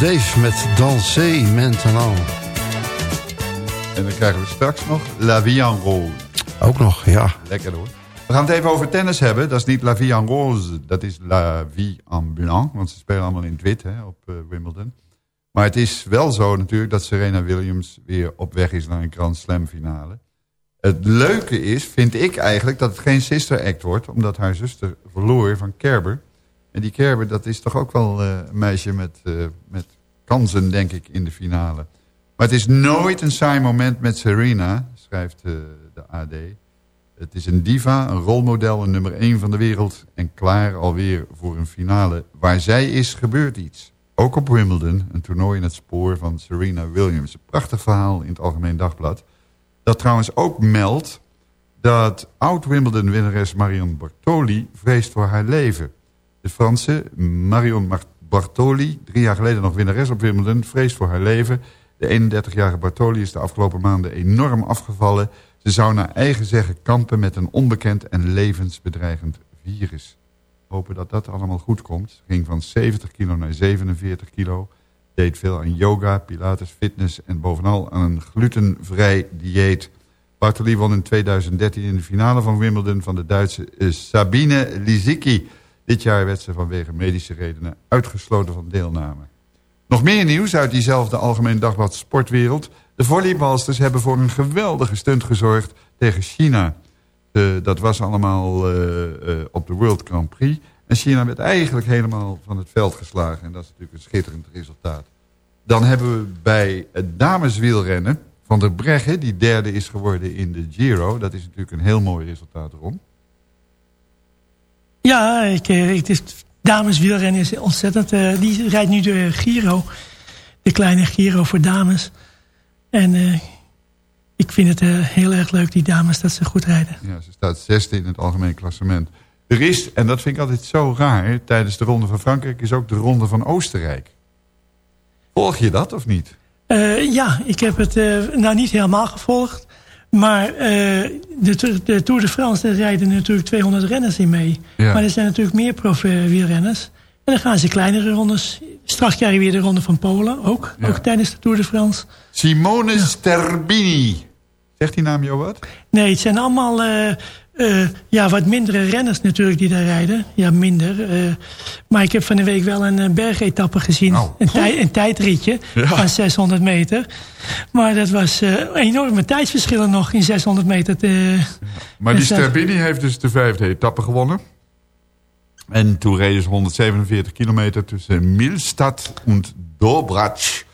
was Dave met Danser Maintenant. En dan krijgen we straks nog La Vie en Rose. Ook nog, ja. Lekker hoor. We gaan het even over tennis hebben. Dat is niet La Vie en Rose, dat is La Vie en Blanc. Want ze spelen allemaal in het wit hè, op eh, Wimbledon. Maar het is wel zo natuurlijk dat Serena Williams weer op weg is naar een Grand Slam finale. Het leuke is, vind ik eigenlijk, dat het geen sister act wordt. Omdat haar zuster verloor van Kerber. En die Kerber, dat is toch ook wel eh, een meisje met, eh, met kansen, denk ik, in de finale. Maar het is nooit een saai moment met Serena, schrijft eh, de AD. Het is een diva, een rolmodel, een nummer 1 van de wereld... en klaar alweer voor een finale. Waar zij is, gebeurt iets. Ook op Wimbledon, een toernooi in het spoor van Serena Williams. Een prachtig verhaal in het Algemeen Dagblad. Dat trouwens ook meldt dat oud-Wimbledon-winnares Marion Bartoli vreest voor haar leven. De Franse Marion Mar- Bartoli, drie jaar geleden nog winnares op Wimbledon, vreest voor haar leven. De 31-jarige Bartoli is de afgelopen maanden enorm afgevallen. Ze zou naar eigen zeggen kampen met een onbekend en levensbedreigend virus. Hopen dat dat allemaal goed komt. Ging van 70 kilo naar 47 kilo. Deed veel aan yoga, pilates, fitness en bovenal aan een glutenvrij dieet. Bartoli won in 2013 in de finale van Wimbledon van de Duitse eh, Sabine Lisicki. Dit jaar werd ze vanwege medische redenen uitgesloten van deelname. Nog meer nieuws uit diezelfde Algemeen Dagblad Sportwereld. De volleybalsters hebben voor een geweldige stunt gezorgd tegen China. Dat was allemaal eh, eh, op de World Grand Prix. En China werd eigenlijk helemaal van het veld geslagen. En dat is natuurlijk een schitterend resultaat. Dan hebben we bij het dameswielrennen van der Breggen... die derde is geworden in de Giro. Dat is natuurlijk een heel mooi resultaat erom. Ja, ik, eh, het is, dameswielrennen is ontzettend... eh, die rijdt nu de Giro. De kleine Giro voor dames. En eh, ik vind het heel erg leuk, die dames, dat ze goed rijden. Ja, ze staat zesde in het algemeen klassement. Er is, en dat vind ik altijd zo raar... tijdens de Ronde van Frankrijk is ook de Ronde van Oostenrijk. Volg je dat of niet? Ja, ik heb het nou niet helemaal gevolgd. Maar eh, de, Tour- de Tour de France, daar rijden natuurlijk 200 renners in mee. Ja. Maar er zijn natuurlijk meer prof-wielrenners. En dan gaan ze kleinere rondes. Straks krijg je weer de ronde van Polen, ook. Ja. Ook tijdens de Tour de France. Simone Sterbini. Zegt die naam jou wat? Nee, het zijn allemaal eh, eh, ja, wat mindere renners natuurlijk die daar rijden. Ja, minder. eh. maar ik heb van de week wel een eh, bergetappe gezien. Nou, een, tij- een tijdritje Ja. van 600 meter. Maar dat was eh, enorme tijdsverschillen nog in 600 meter. Te, Maar die Sterbini heeft dus de vijfde etappe gewonnen. En toen reden ze 147 kilometer tussen Milstad en Dobrac.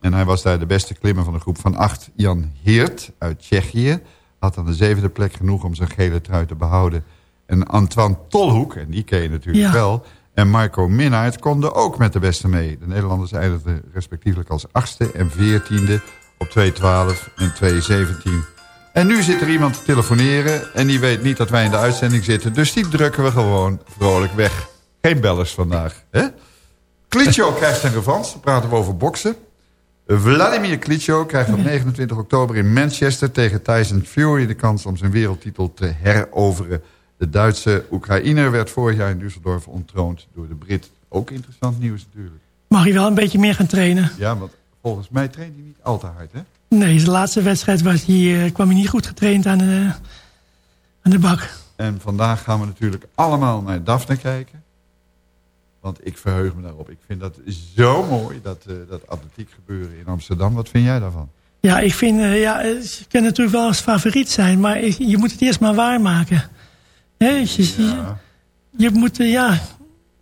En hij was daar de beste klimmer van de groep van acht. Jan Heert uit Tsjechië had aan de zevende plek genoeg om zijn gele trui te behouden. En Antoine Tolhoek, en die ken je natuurlijk Ja. wel... en Marco Minnaert konden ook met de beste mee. De Nederlanders eindigden respectievelijk als achtste en veertiende... op 2.12 en 2.17. En nu zit er iemand te telefoneren en die weet niet dat wij in de uitzending zitten. Dus die drukken we gewoon vrolijk weg. Geen bellers vandaag. Hè? Klitschko krijgt zijn revanche. Dan praten we over boksen. Vladimir Klitschko krijgt op 29 oktober in Manchester tegen Tyson Fury de kans om zijn wereldtitel te heroveren. De Duitse Oekraïner werd vorig jaar in Düsseldorf ontroond door de Brit. Ook interessant nieuws natuurlijk. mag je wel een beetje meer gaan trainen. Ja, want volgens mij traint hij niet al te hard, hè? Nee, de laatste wedstrijd was die, eh, kwam hij niet goed getraind aan de, aan de bak. En vandaag gaan we natuurlijk allemaal naar Daphne kijken. Want ik verheug me daarop. Ik vind dat zo mooi, dat, eh, dat atletiek gebeuren in Amsterdam. Wat vind jij daarvan? Ja, ik vind, eh, ja, eh, ze kunnen natuurlijk wel eens favoriet zijn, maar ik- je moet het eerst maar waarmaken. Je, je, je moet, eh, ja,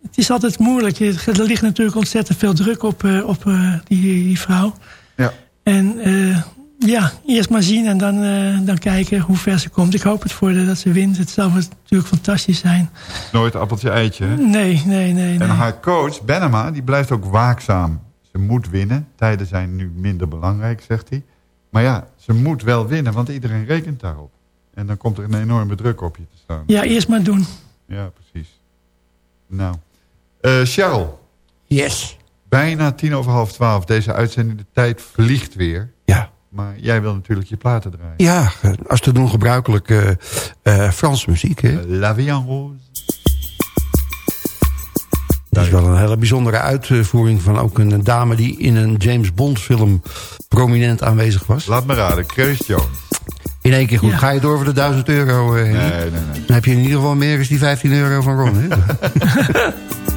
het is altijd moeilijk. Er ligt natuurlijk ontzettend veel druk op, eh, op eh, die, die vrouw. Ja. En eh, ja, eerst maar zien en dan, eh, dan kijken hoe ver ze komt. Ik hoop het voor haar dat ze wint. Het zou natuurlijk fantastisch zijn. Nooit appeltje eitje, hè? Nee, nee, nee. En nee. haar coach, Benema, die blijft ook waakzaam. Ze moet winnen. Tijden zijn nu minder belangrijk, zegt hij. Maar ja, ze moet wel winnen, want iedereen rekent daarop. En dan komt er een enorme druk op je te staan. Ja, eerst maar doen. Ja, precies. Nou. Eh Charles. Yes. Bijna tien over half twaalf. Deze uitzending, de tijd vliegt weer. Maar jij wil natuurlijk je platen draaien. Ja, eh, als te doen gebruikelijk eh eh Frans muziek. Hè? La Vie en Rose. Dat is wel een hele bijzondere uitvoering van ook een dame die in een James Bond film prominent aanwezig was. Laat me raden, Chris Jones. In één keer goed. Ja. Ga je door voor de 1000 euro? eh? Nee, nee, nee. Dan heb je in ieder geval meer dan die 15 euro van Ron. Hè?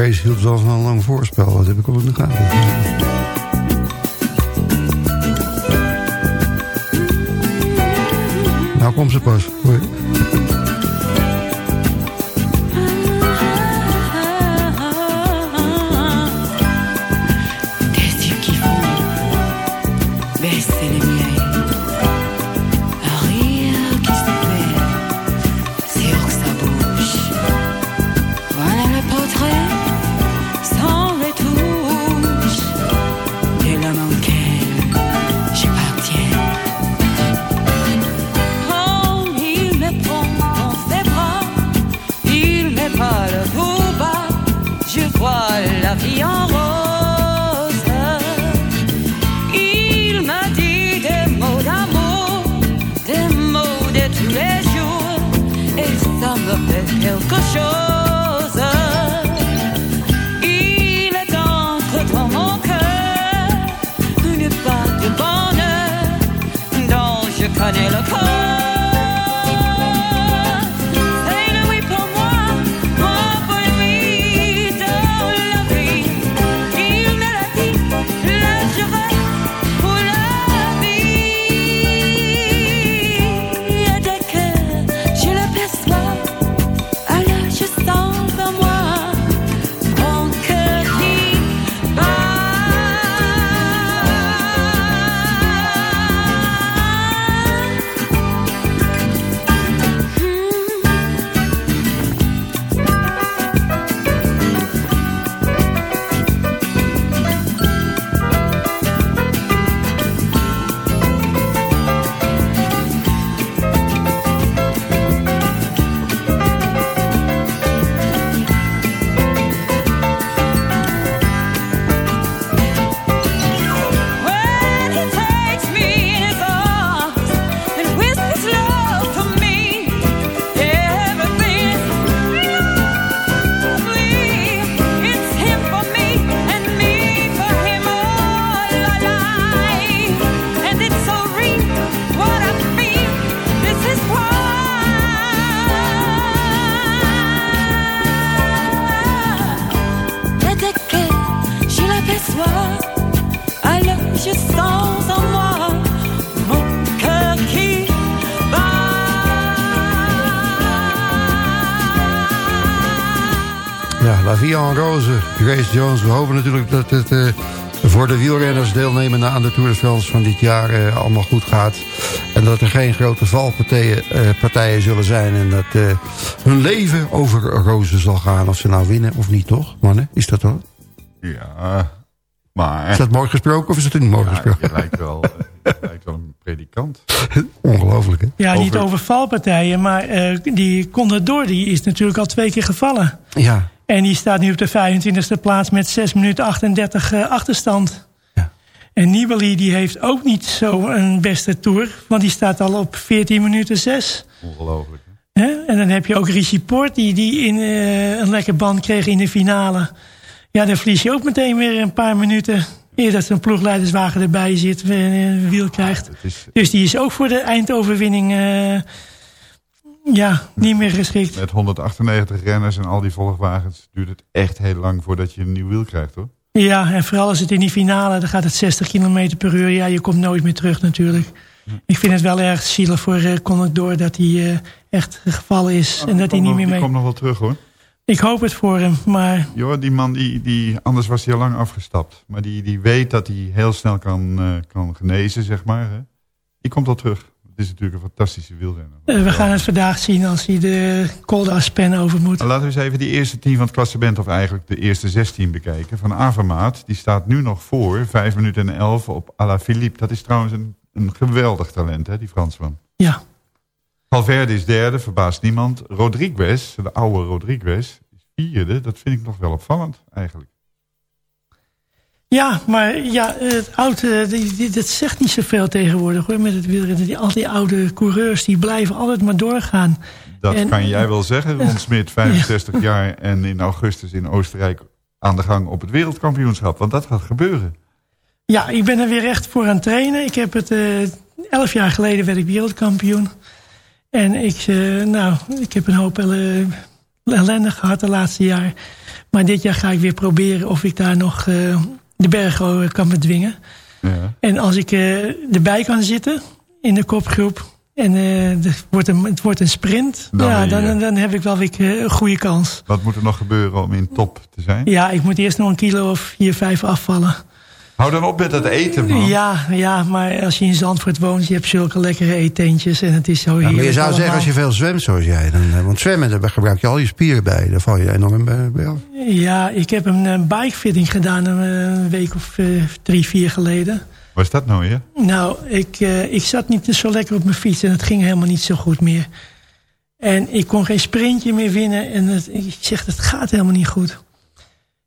Grace hield wel van een lang voorspel. Dat heb ik al in de gaten. Nou komt ze pas. Hoi. Me fait Ja, La Vie en Rose, Grace Jones. We hopen natuurlijk dat het eh, voor de wielrenners deelnemende aan de Tour de France van dit jaar eh, allemaal goed gaat. En dat er geen grote valpartijen eh, partijen zullen zijn. En dat eh, hun leven over rozen zal gaan. Of ze nou winnen of niet, toch? Mannen, is dat zo? Ja, maar... Is dat mooi gesproken of is het niet mooi Ja, gesproken? je lijkt wel, je lijkt wel een predikant. Ongelooflijk, hè? Ja, niet Over- over valpartijen, maar eh, die Condador die is natuurlijk al twee keer gevallen. Ja, En die staat nu op de 25e plaats met 6 minuten 38 eh, achterstand. Ja. En Nibali die heeft ook niet zo een beste tour, want die staat al op 14 minuten 6. Ongelooflijk. hè? En dan heb je ook Richie Port die, die in, eh, een lekker band kreeg in de finale. Ja, dan verlies je ook meteen weer een paar minuten. Eer dat een ploegleiderswagen erbij zit, weer een wiel krijgt. Is Dus die is ook voor de eindoverwinning eh, ja, niet meer geschikt. met 198 renners en al die volgwagens duurt het echt heel lang voordat je een nieuw wiel krijgt, hoor. Ja, en vooral als het in die finale, dan gaat het 60 km per uur. Ja, je komt nooit meer terug natuurlijk. Ik vind het wel erg zielig voor uh, Conor dat hij eh, echt gevallen is. en dat hij niet meer mee... Die komt nog wel terug, hoor. Ik hoop het voor hem, maar Joh, die man, die, die, anders was hij al lang afgestapt. Maar die, die weet dat hij heel snel kan, eh, kan genezen, zeg maar. Hè. Die komt al terug. Het is natuurlijk een fantastische wielrenner. eh, we gaan het vandaag zien als hij de Col d'Aspen over moet. Maar Laten we eens even die eerste tien van het klassement... of eigenlijk de eerste 16 bekijken. Van Avermaat, die staat nu nog voor. 5 minuten en 11 op Alaphilippe. Dat is trouwens een, een geweldig talent, hè, die Fransman. Ja, Valverde is derde, verbaast niemand. Rodriguez, de oude Rodriguez, is vierde. Dat vind ik nog wel opvallend, eigenlijk. Ja maar ja, het die- dat zegt niet zoveel tegenwoordig hoor. Met het wielrennen. Die, al die oude coureurs die blijven altijd maar doorgaan. Dat En- kan jij wel zeggen, Ron Smit, 65 jaar... en in augustus in Oostenrijk aan de gang op het wereldkampioenschap. Want dat gaat gebeuren. Ja, ik ben er weer echt voor aan het trainen. Ik heb het eh, elf jaar geleden werd ik wereldkampioen. En ik, eh, nou, ik heb een hoop elle- ellende gehad de laatste jaar. Maar dit jaar ga ik weer proberen of ik daar nog eh, de berg kan bedwingen. Ja. En als ik eh, erbij kan zitten in de kopgroep en eh, het, wordt een, het wordt een sprint, Dan ja, dan, dan heb ik wel weer eh, een goede kans. Wat moet er nog gebeuren om in top te zijn? Ja, ik moet eerst nog een kilo of 4, 5 afvallen. Hou dan op met dat eten, man. Ja, ja, maar als je in Zandvoort woont, je hebt zulke lekkere eetentjes en het is zo Ja, heerlijk maar je zou allemaal. zeggen, als je veel zwemt zoals jij... Dan, eh, want zwemmen, daar gebruik je al je spieren bij. Daar val je enorm bij, bij af. Ja, ik heb een eh, bikefitting gedaan een, eh, week of eh, drie, vier geleden. Wat is dat nou weer? Nou, ik, eh, ik zat niet zo lekker op mijn fiets en het ging helemaal niet zo goed meer. En ik kon geen sprintje meer winnen en het, ik zeg, het gaat helemaal niet goed.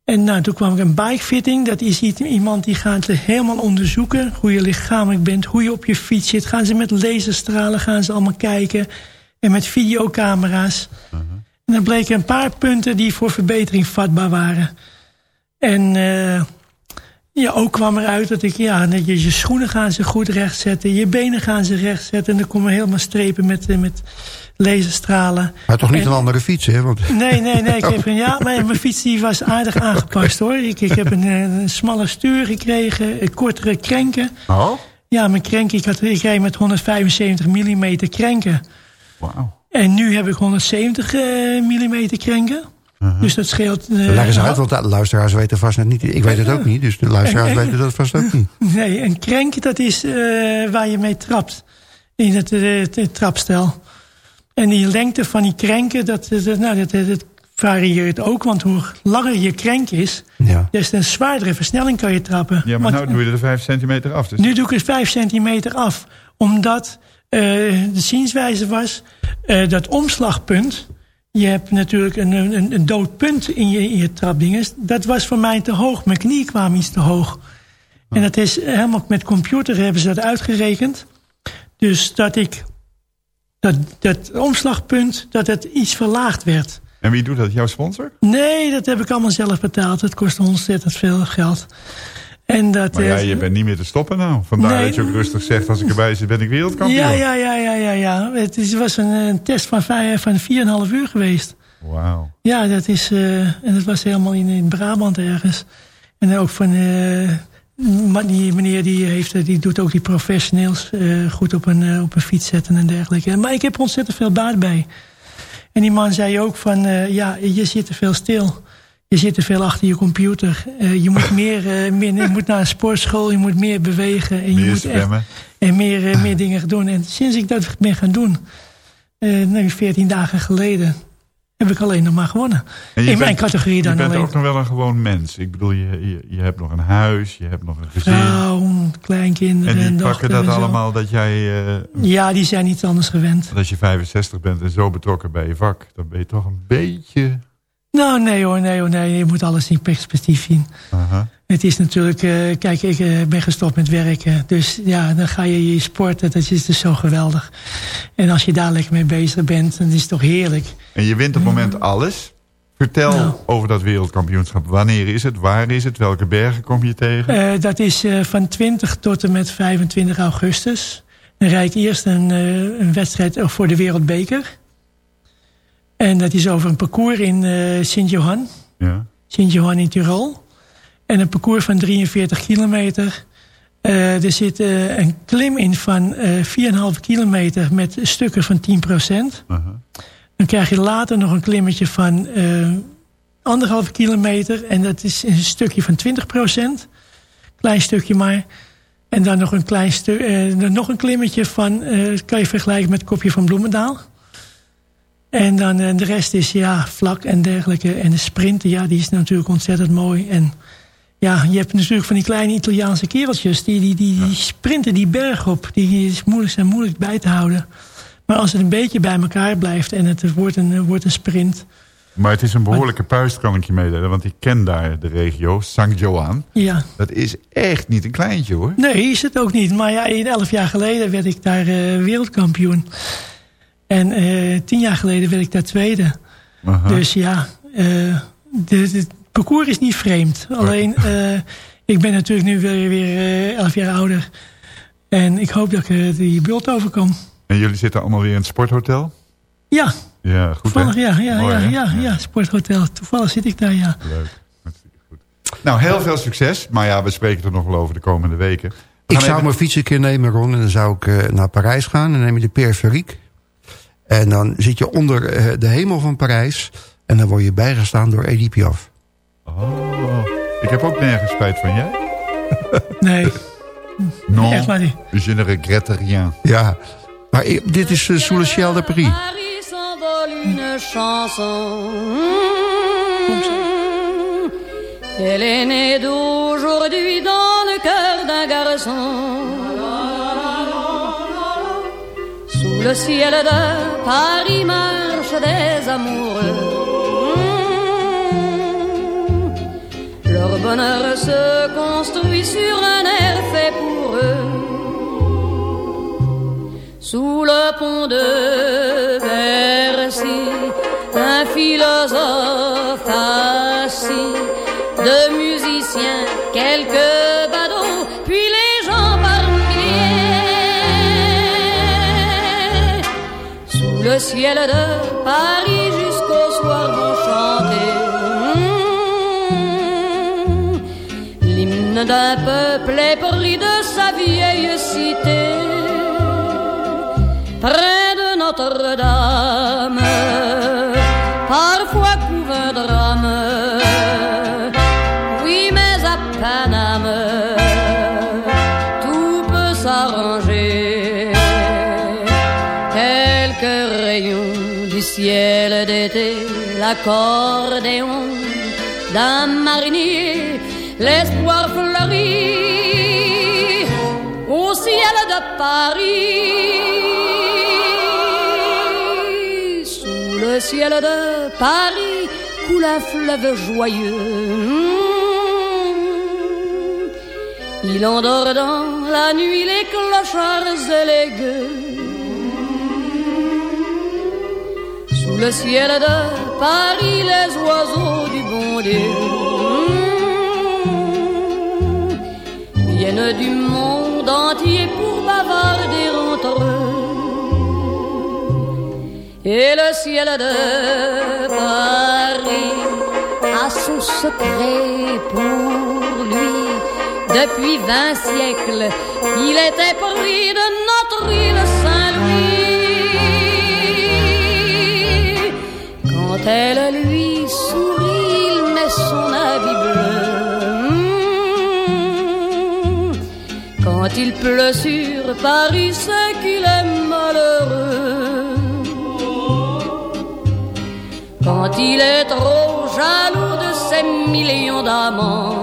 En nou, toen kwam ik een bikefitting. Dat is iets- iemand die gaat helemaal onderzoeken hoe je lichamelijk bent, hoe je op je fiets zit. Gaan ze met laserstralen, gaan ze allemaal kijken. En met videocamera's. En dan bleken een paar punten die voor verbetering vatbaar waren. En eh, ja, ook kwam eruit dat ik, ja, dat je, je schoenen gaan ze goed rechtzetten. Je benen gaan ze rechtzetten. En dan komen helemaal strepen met, eh, met laserstralen. Maar toch niet En- een andere fiets, hè? Want... Nee, nee, nee. Ik heb een, ja, mijn fiets die was aardig aangepast hoor. Ik, ik heb een, eh, een smalle stuur gekregen, een kortere krenken. Oh? Ja, mijn krenken, ik, had, ik reed met 175 mm krenken. Wauw. En nu heb ik 170 mm krenken. Dus dat scheelt... eh, Leg eens uit, want de luisteraars weten vast net niet. Ik weet het ook niet, dus de luisteraars En- en- weten dat vast ook niet. Nee, een krenk dat is eh, waar je mee trapt. In het, eh, het, het trapstel. En die lengte van die krenken, dat, dat, nou, dat, dat, dat varieert ook. Want hoe langer je krenk is, Ja. des te zwaardere versnelling kan je trappen. Ja, maar Want nou doe je er 5 centimeter af. Dus nu doe ik er 5 centimeter af. Omdat eh, de zienswijze was, eh, dat omslagpunt... Je hebt natuurlijk een, een, een dood punt in je, in je trapdinges. Dat was voor mij te hoog. Mijn knie kwam iets te hoog. En dat is helemaal met computer hebben ze dat uitgerekend. Dus dat ik dat, dat omslagpunt, dat het iets verlaagd werd. En wie doet dat? Jouw sponsor? Nee, dat heb ik allemaal zelf betaald. Het kost ontzettend veel geld. En dat, Maar ja, je bent niet meer te stoppen nou. Vandaar Nee. dat je ook rustig zegt, als ik erbij zit ben ik wereldkampioen. Ja, ja, ja, ja, ja, ja. Het is, was een, een test van, vijf, van 4,5 uur geweest. Wauw. Ja, dat is, eh, en dat was helemaal in, in Brabant ergens. En ook van, eh, maar die meneer die, heeft, eh, die doet ook die professionals eh, goed op een, eh, op een fiets zetten en dergelijke. Maar ik heb ontzettend veel baat bij. En die man zei ook van, ja, je zit te veel stil. Je zit te veel achter je computer. Je, moet meer, meer, je moet naar een sportschool, je moet meer bewegen. En je Meer moet zwemmen. en meer, meer dingen doen. En sinds ik dat ben gaan doen, eh nu 14 dagen geleden, heb ik alleen nog maar gewonnen. In mijn categorie dan Je bent alleen. ook nog wel een gewoon mens. Ik bedoel, je, je, je hebt nog een huis, je hebt nog een gezin. Vrouw, kleinkinderen, en die pakken dat allemaal dat jij... eh, Ja, die zijn iets anders gewend. dat als je 65 bent en zo betrokken bij je vak... dan ben je toch een beetje... Nou, nee hoor, nee hoor, nee. Je moet alles in perspectief zien. Aha. Het is natuurlijk, eh, kijk, ik eh, ben gestopt met werken. Dus ja, dan ga je je sporten. Dat is dus zo geweldig. En als je daar lekker mee bezig bent, dan is het toch heerlijk. En je wint op het moment alles. Vertel Nou. over dat wereldkampioenschap. Wanneer is het? Waar is het? Welke bergen kom je tegen? Eh, dat is van 20 tot en met 25 augustus. Dan rijd ik eerst een, een wedstrijd voor de Wereldbeker. En dat is over een parcours in Sint-Johan. Ja. Sint-Johan in Tirol. En een parcours van 43 kilometer. Eh, er zit eh, een klim in van eh 4,5 kilometer met stukken van 10 procent. Aha. Dan krijg je later nog een klimmetje van anderhalve kilometer. En dat is een stukje van 20 procent. Klein stukje maar. En dan nog een klein stuk, nog een klimmetje van, kan je vergelijken met het kopje van Bloemendaal. En dan de rest is ja, vlak en dergelijke. En de sprinten, ja, die is natuurlijk ontzettend mooi. En ja, je hebt natuurlijk van die kleine Italiaanse kereltjes. Die, die, die, die sprinten die berg op. Die is moeilijk, zijn moeilijk bij te houden. Maar als het een beetje bij elkaar blijft en het wordt een, wordt een sprint. Maar het is een behoorlijke puist, kan ik je meedelen. Want ik ken daar de regio, St. Johan. Ja, Dat is echt niet een kleintje hoor. nee, is het ook niet. Maar ja, elf jaar geleden werd ik daar eh, wereldkampioen. En eh, tien jaar geleden werd ik daar tweede. Aha. Dus ja, eh, de, parcours is niet vreemd. Alleen, eh, ik ben natuurlijk nu weer, weer eh, elf jaar ouder. En ik hoop dat ik eh, die bult overkom. En jullie zitten allemaal weer in het sporthotel? Ja, Ja, goed? Toevallig, ja, ja, Mooi, ja, hè? ja, ja, sporthotel. Toevallig zit ik daar, ja. Leuk. Goed. Nou, heel veel succes. Maar ja, we spreken er nog wel over de komende weken. We Ik zou even- mijn fiets een keer nemen, Ron. En dan zou ik naar Parijs gaan. Dan neem je de periferiek. En dan zit je onder de hemel van Parijs. En dan word je bijgestaan door Edith Piaf. Oh, ik heb ook nergens spijt van jij. Nee, Non, echt waar niet. je ne regrette rien. Ja, maar ik- dit is uh, Sous le ciel de Paris. Paris s'envole une chanson. Elle est née d'aujourd'hui dans le cœur d'un garçon. Sous le ciel de Paris marchent des amoureux. Leur bonheur se construit sur un air fait pour eux. Sous le pont de Bercy, un philosophe assis, deux musiciens, quelques badauds, puis les gens par milliers. Sous le ciel de Paris d'un peuple épris de sa vieille cité près de Notre-Dame. Parfois couve un drame, oui, mais à Paname, tout peut s'arranger. Quelques rayons du ciel d'été, l'accordéon d'un marinier, l'espoir au ciel de Paris. Sous le ciel de Paris coule un fleuve joyeux. Il endort dans la nuit les clochards et les gueux. Sous le ciel de Paris, les oiseaux du bon Dieu viennent du monde entier pour bavarder entre eux. Et le ciel de Paris a son secret pour lui. Depuis vingt siècles, il était pris de notre île Saint-Louis. Quand elle lui Quand il pleut sur Paris, c'est qu'il est malheureux. Quand il est trop jaloux de ses millions d'amants,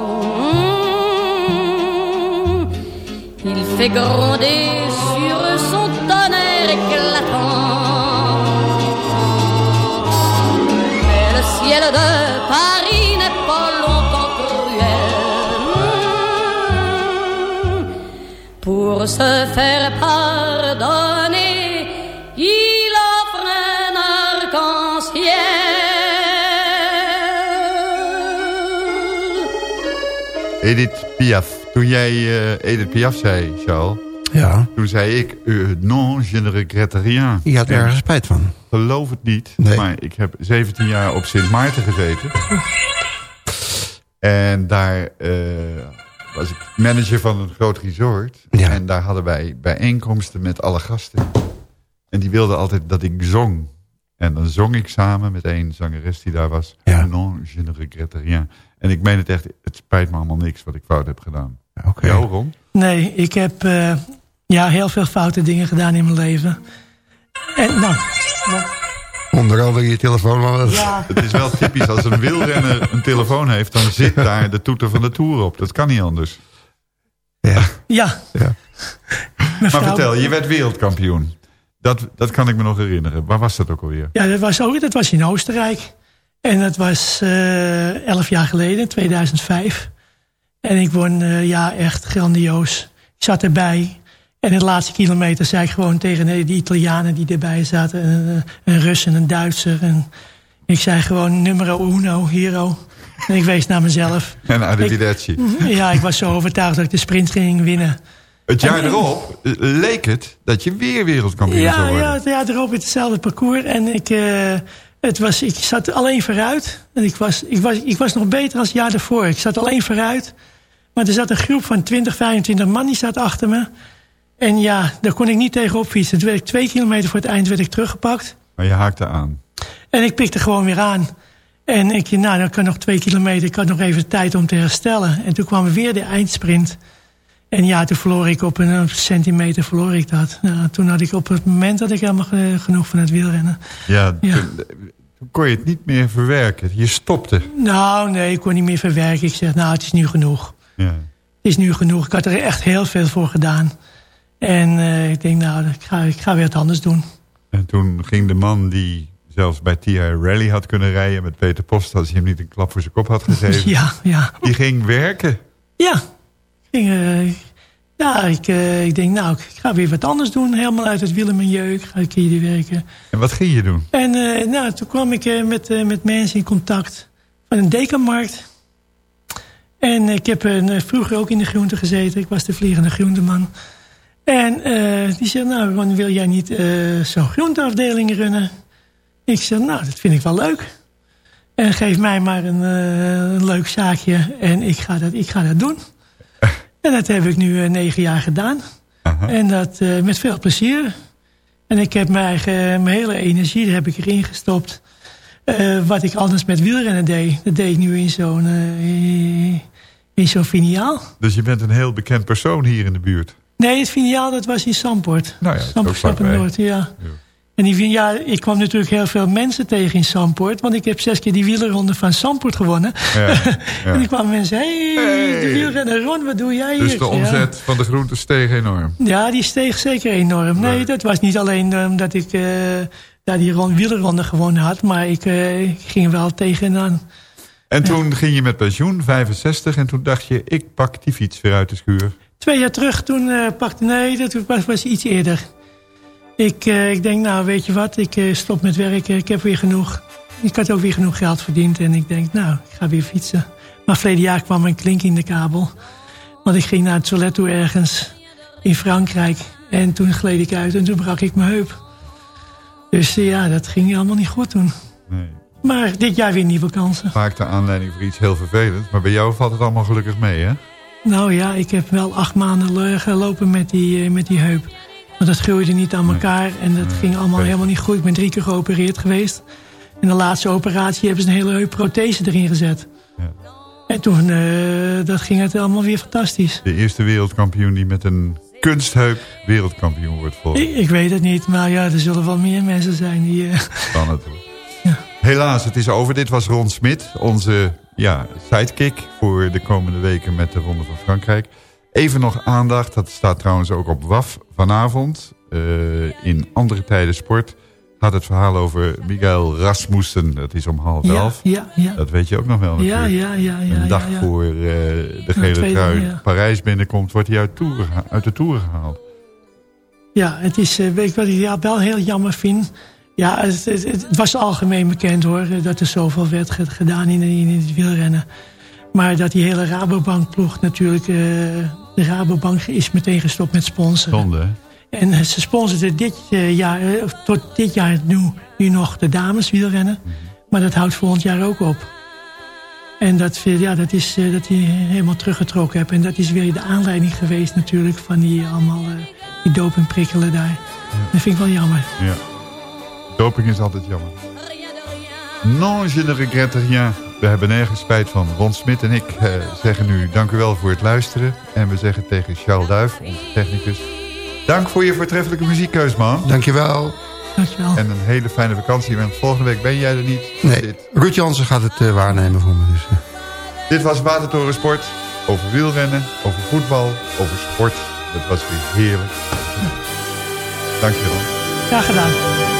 il fait gronder sur son tonnerre éclatant. Mais le ciel de Paris Pour se faire pardonner, il offre un arc-en-ciel. Edith Piaf. Toen jij eh, Edith Piaf zei, Charles... Ja, Toen zei ik, eh, non, je ne regrette rien. je had En ergens spijt van. Geloof het niet, Nee. maar ik heb 17 jaar op Sint Maarten gezeten. En daar eh, was ik manager van een groot resort. Ja. En daar hadden wij bijeenkomsten met alle gasten. En die wilden altijd dat ik zong. En dan zong ik samen met een zangeres die daar was. Ja. Non, je ne regrette rien. En ik meen het echt, het spijt me allemaal niks wat ik fout heb gedaan. Oké. Jou, Ron? Nee, ik heb eh, ja, heel veel foute dingen gedaan in mijn leven. En nou, Onder andere je telefoon. maar ja, Het is wel typisch, als een wielrenner een telefoon heeft... dan zit daar de toeter van de Tour op. Dat kan niet anders. Ja. ja. Ja. Maar vertel, je werd wereldkampioen. Dat, dat kan ik me nog herinneren. Waar was dat ook alweer? Ja, dat was, ook, dat was in Oostenrijk. En dat was eh, elf jaar geleden, 2005. En ik won eh, ja, echt grandioos. Ik zat erbij. En in de laatste kilometer zei ik gewoon tegen die Italianen die erbij zaten. Een, een Rus en een Duitser. En ik zei gewoon numero uno, hero. En ik wees naar mezelf. En arrivederci. Ja, ik was zo overtuigd dat ik de sprint ging winnen. Het jaar En- erop leek het dat je weer wereldkampioen zou Ja, worden. ja, het jaar erop het hetzelfde parcours. En ik, eh, het was, ik zat alleen vooruit. En ik was, ik, was, ik was nog beter als het jaar ervoor. Ik zat alleen vooruit. Maar er zat een groep van 20, 25 man die zat achter me. En ja, daar kon ik niet tegenop fietsen. Toen werd ik twee kilometer voor het eind werd ik teruggepakt. Maar je haakte aan. En ik pikte gewoon weer aan. En ik, nou, dan kan nog twee kilometer. Ik had nog even tijd om te herstellen. En toen kwam weer de eindsprint. En ja, toen verloor ik op een, centimeter verloor ik dat. Nou, toen had ik op het moment dat ik helemaal ge- genoeg van het wielrennen. Ja, Ja. Toen, toen kon je het niet meer verwerken. Je stopte. Nou, nee, ik kon niet meer verwerken. Ik zeg, nou, het is nu genoeg. Ja. Het is nu genoeg. Ik had er echt heel veel voor gedaan. En eh, ik denk, nou, ik ga, ik ga weer wat anders doen. En toen ging de man die zelfs bij TI Rally had kunnen rijden... met Peter Post, als hij hem niet een klap voor zijn kop had gegeven... Ja, ja. die ging werken. Ja. Ik Ging, eh, ja, ik, eh, ik denk, nou, ik ga weer wat anders doen. Helemaal uit het wielermilieu. Ik ga een keer werken. En wat ging je doen? En nou, toen kwam ik met, met mensen in contact van een dekenmarkt. En ik heb vroeger ook in de groente gezeten. Ik was de vliegende groenteman. En eh, die zei, nou, wil jij niet eh, zo'n groenteafdeling runnen? Ik zei, nou, dat vind ik wel leuk. En geef mij maar een, eh, een leuk zaakje en ik ga dat, ik ga dat doen. En dat heb ik nu negen jaar gedaan. En dat met veel plezier. En ik heb mijn, eigen, mijn hele energie daar heb ik erin gestopt. Wat ik anders met wielrennen deed, dat deed ik nu in zo'n in zo'n filiaal. Dus je bent een heel bekend persoon hier in de buurt. Nee, het filiaal dat was in Samport. Nou ja. Noord, ja. En die, ja, ik kwam natuurlijk heel veel mensen tegen in Samport. Want ik heb zes keer die wielerronde van Samport gewonnen. Ja, ja. en dan kwamen mensen, hey, de wielrenner Ron, wat doe jij hier? Dus Ik de ja. omzet van de groenten steeg enorm. Ja, die steeg zeker enorm. Nee, dat was niet alleen eh, omdat ik eh, daar die ron, wielerronde gewonnen had. Maar ik, eh, ik ging wel tegenaan. En toen ging je met pensioen, 65, en toen dacht je... ik pak die fiets weer uit de schuur. Twee jaar terug, toen eh, pakte... Nee, dat was, was iets eerder. Ik, eh, ik denk, nou, weet je wat? Ik eh, stop met werken. Ik heb weer genoeg... Ik had ook weer genoeg geld verdiend. En ik denk, nou, ik ga weer fietsen. Maar verleden jaar kwam een klink in de kabel. Want ik ging naar het toilet toe ergens in Frankrijk. En toen gleed ik uit en toen brak ik mijn heup. Dus ja, dat ging allemaal niet goed toen. Nee. Maar dit jaar weer nieuwe kansen. Vaak de aanleiding voor iets heel vervelends. Maar bij jou valt het allemaal gelukkig mee, hè? Nou ja, ik heb wel acht maanden gelopen met die, eh, met die heup. Want dat groeide niet aan elkaar en dat ging allemaal helemaal niet goed. Ik ben drie keer geopereerd geweest. En de laatste operatie hebben ze een hele heupprothese erin gezet. En toen eh, dat ging het allemaal weer fantastisch. De eerste wereldkampioen die met een kunstheup wereldkampioen wordt volgens Ik, ik weet het niet, maar ja, er zullen wel meer mensen zijn die... eh, Kan het. Helaas, het is over. Dit was Ron Smit, onze ja, sidekick voor de komende weken met de Ronde van Frankrijk. Even nog aandacht, dat staat trouwens ook op WAF vanavond. eh, in andere tijden sport gaat het verhaal over Miguel Rasmussen. Dat is om half Ja, elf. ja, ja. Dat weet je ook nog wel Ja, natuurlijk. ja, ja, ja, Een dag ja. voor eh, de gele tweede, trui. Parijs binnenkomt, wordt hij uit, uit de Tour gehaald. Ja, het is, eh, weet ik wat ik ja, wel heel jammer vind. Ja, het, het, het was algemeen bekend hoor, dat er zoveel werd ge- gedaan in, in het wielrennen. Maar dat die hele Rabobank-ploeg natuurlijk... eh, de Rabobank is meteen gestopt met sponsoren. Zonde? En eh, ze sponsoren dit eh, jaar, tot dit jaar nu, nu nog de dames wielrennen. Maar dat houdt volgend jaar ook op. En dat, ja, dat is dat hij helemaal teruggetrokken heeft. En dat is weer de aanleiding geweest natuurlijk van die allemaal die dopingprikkelen daar. Dat vind ik wel jammer. Ja. Doping is altijd jammer. Non, je ne regrette rien. We hebben nergens spijt van. Ron Smit en ik eh, zeggen nu dank u wel voor het luisteren. En we zeggen tegen Charles Duif, onze technicus... Dank voor je voortreffelijke muziekkeus, man. Dankjewel. Dankjewel. En een hele fijne vakantie. Want volgende week ben jij er niet. Nee, Ruud Jansen gaat het eh, waarnemen voor me. Dus, eh. Dit was Watertoren Sport. Over wielrennen, over voetbal, over sport. Dat was weer heerlijk. Dank je wel. Graag gedaan.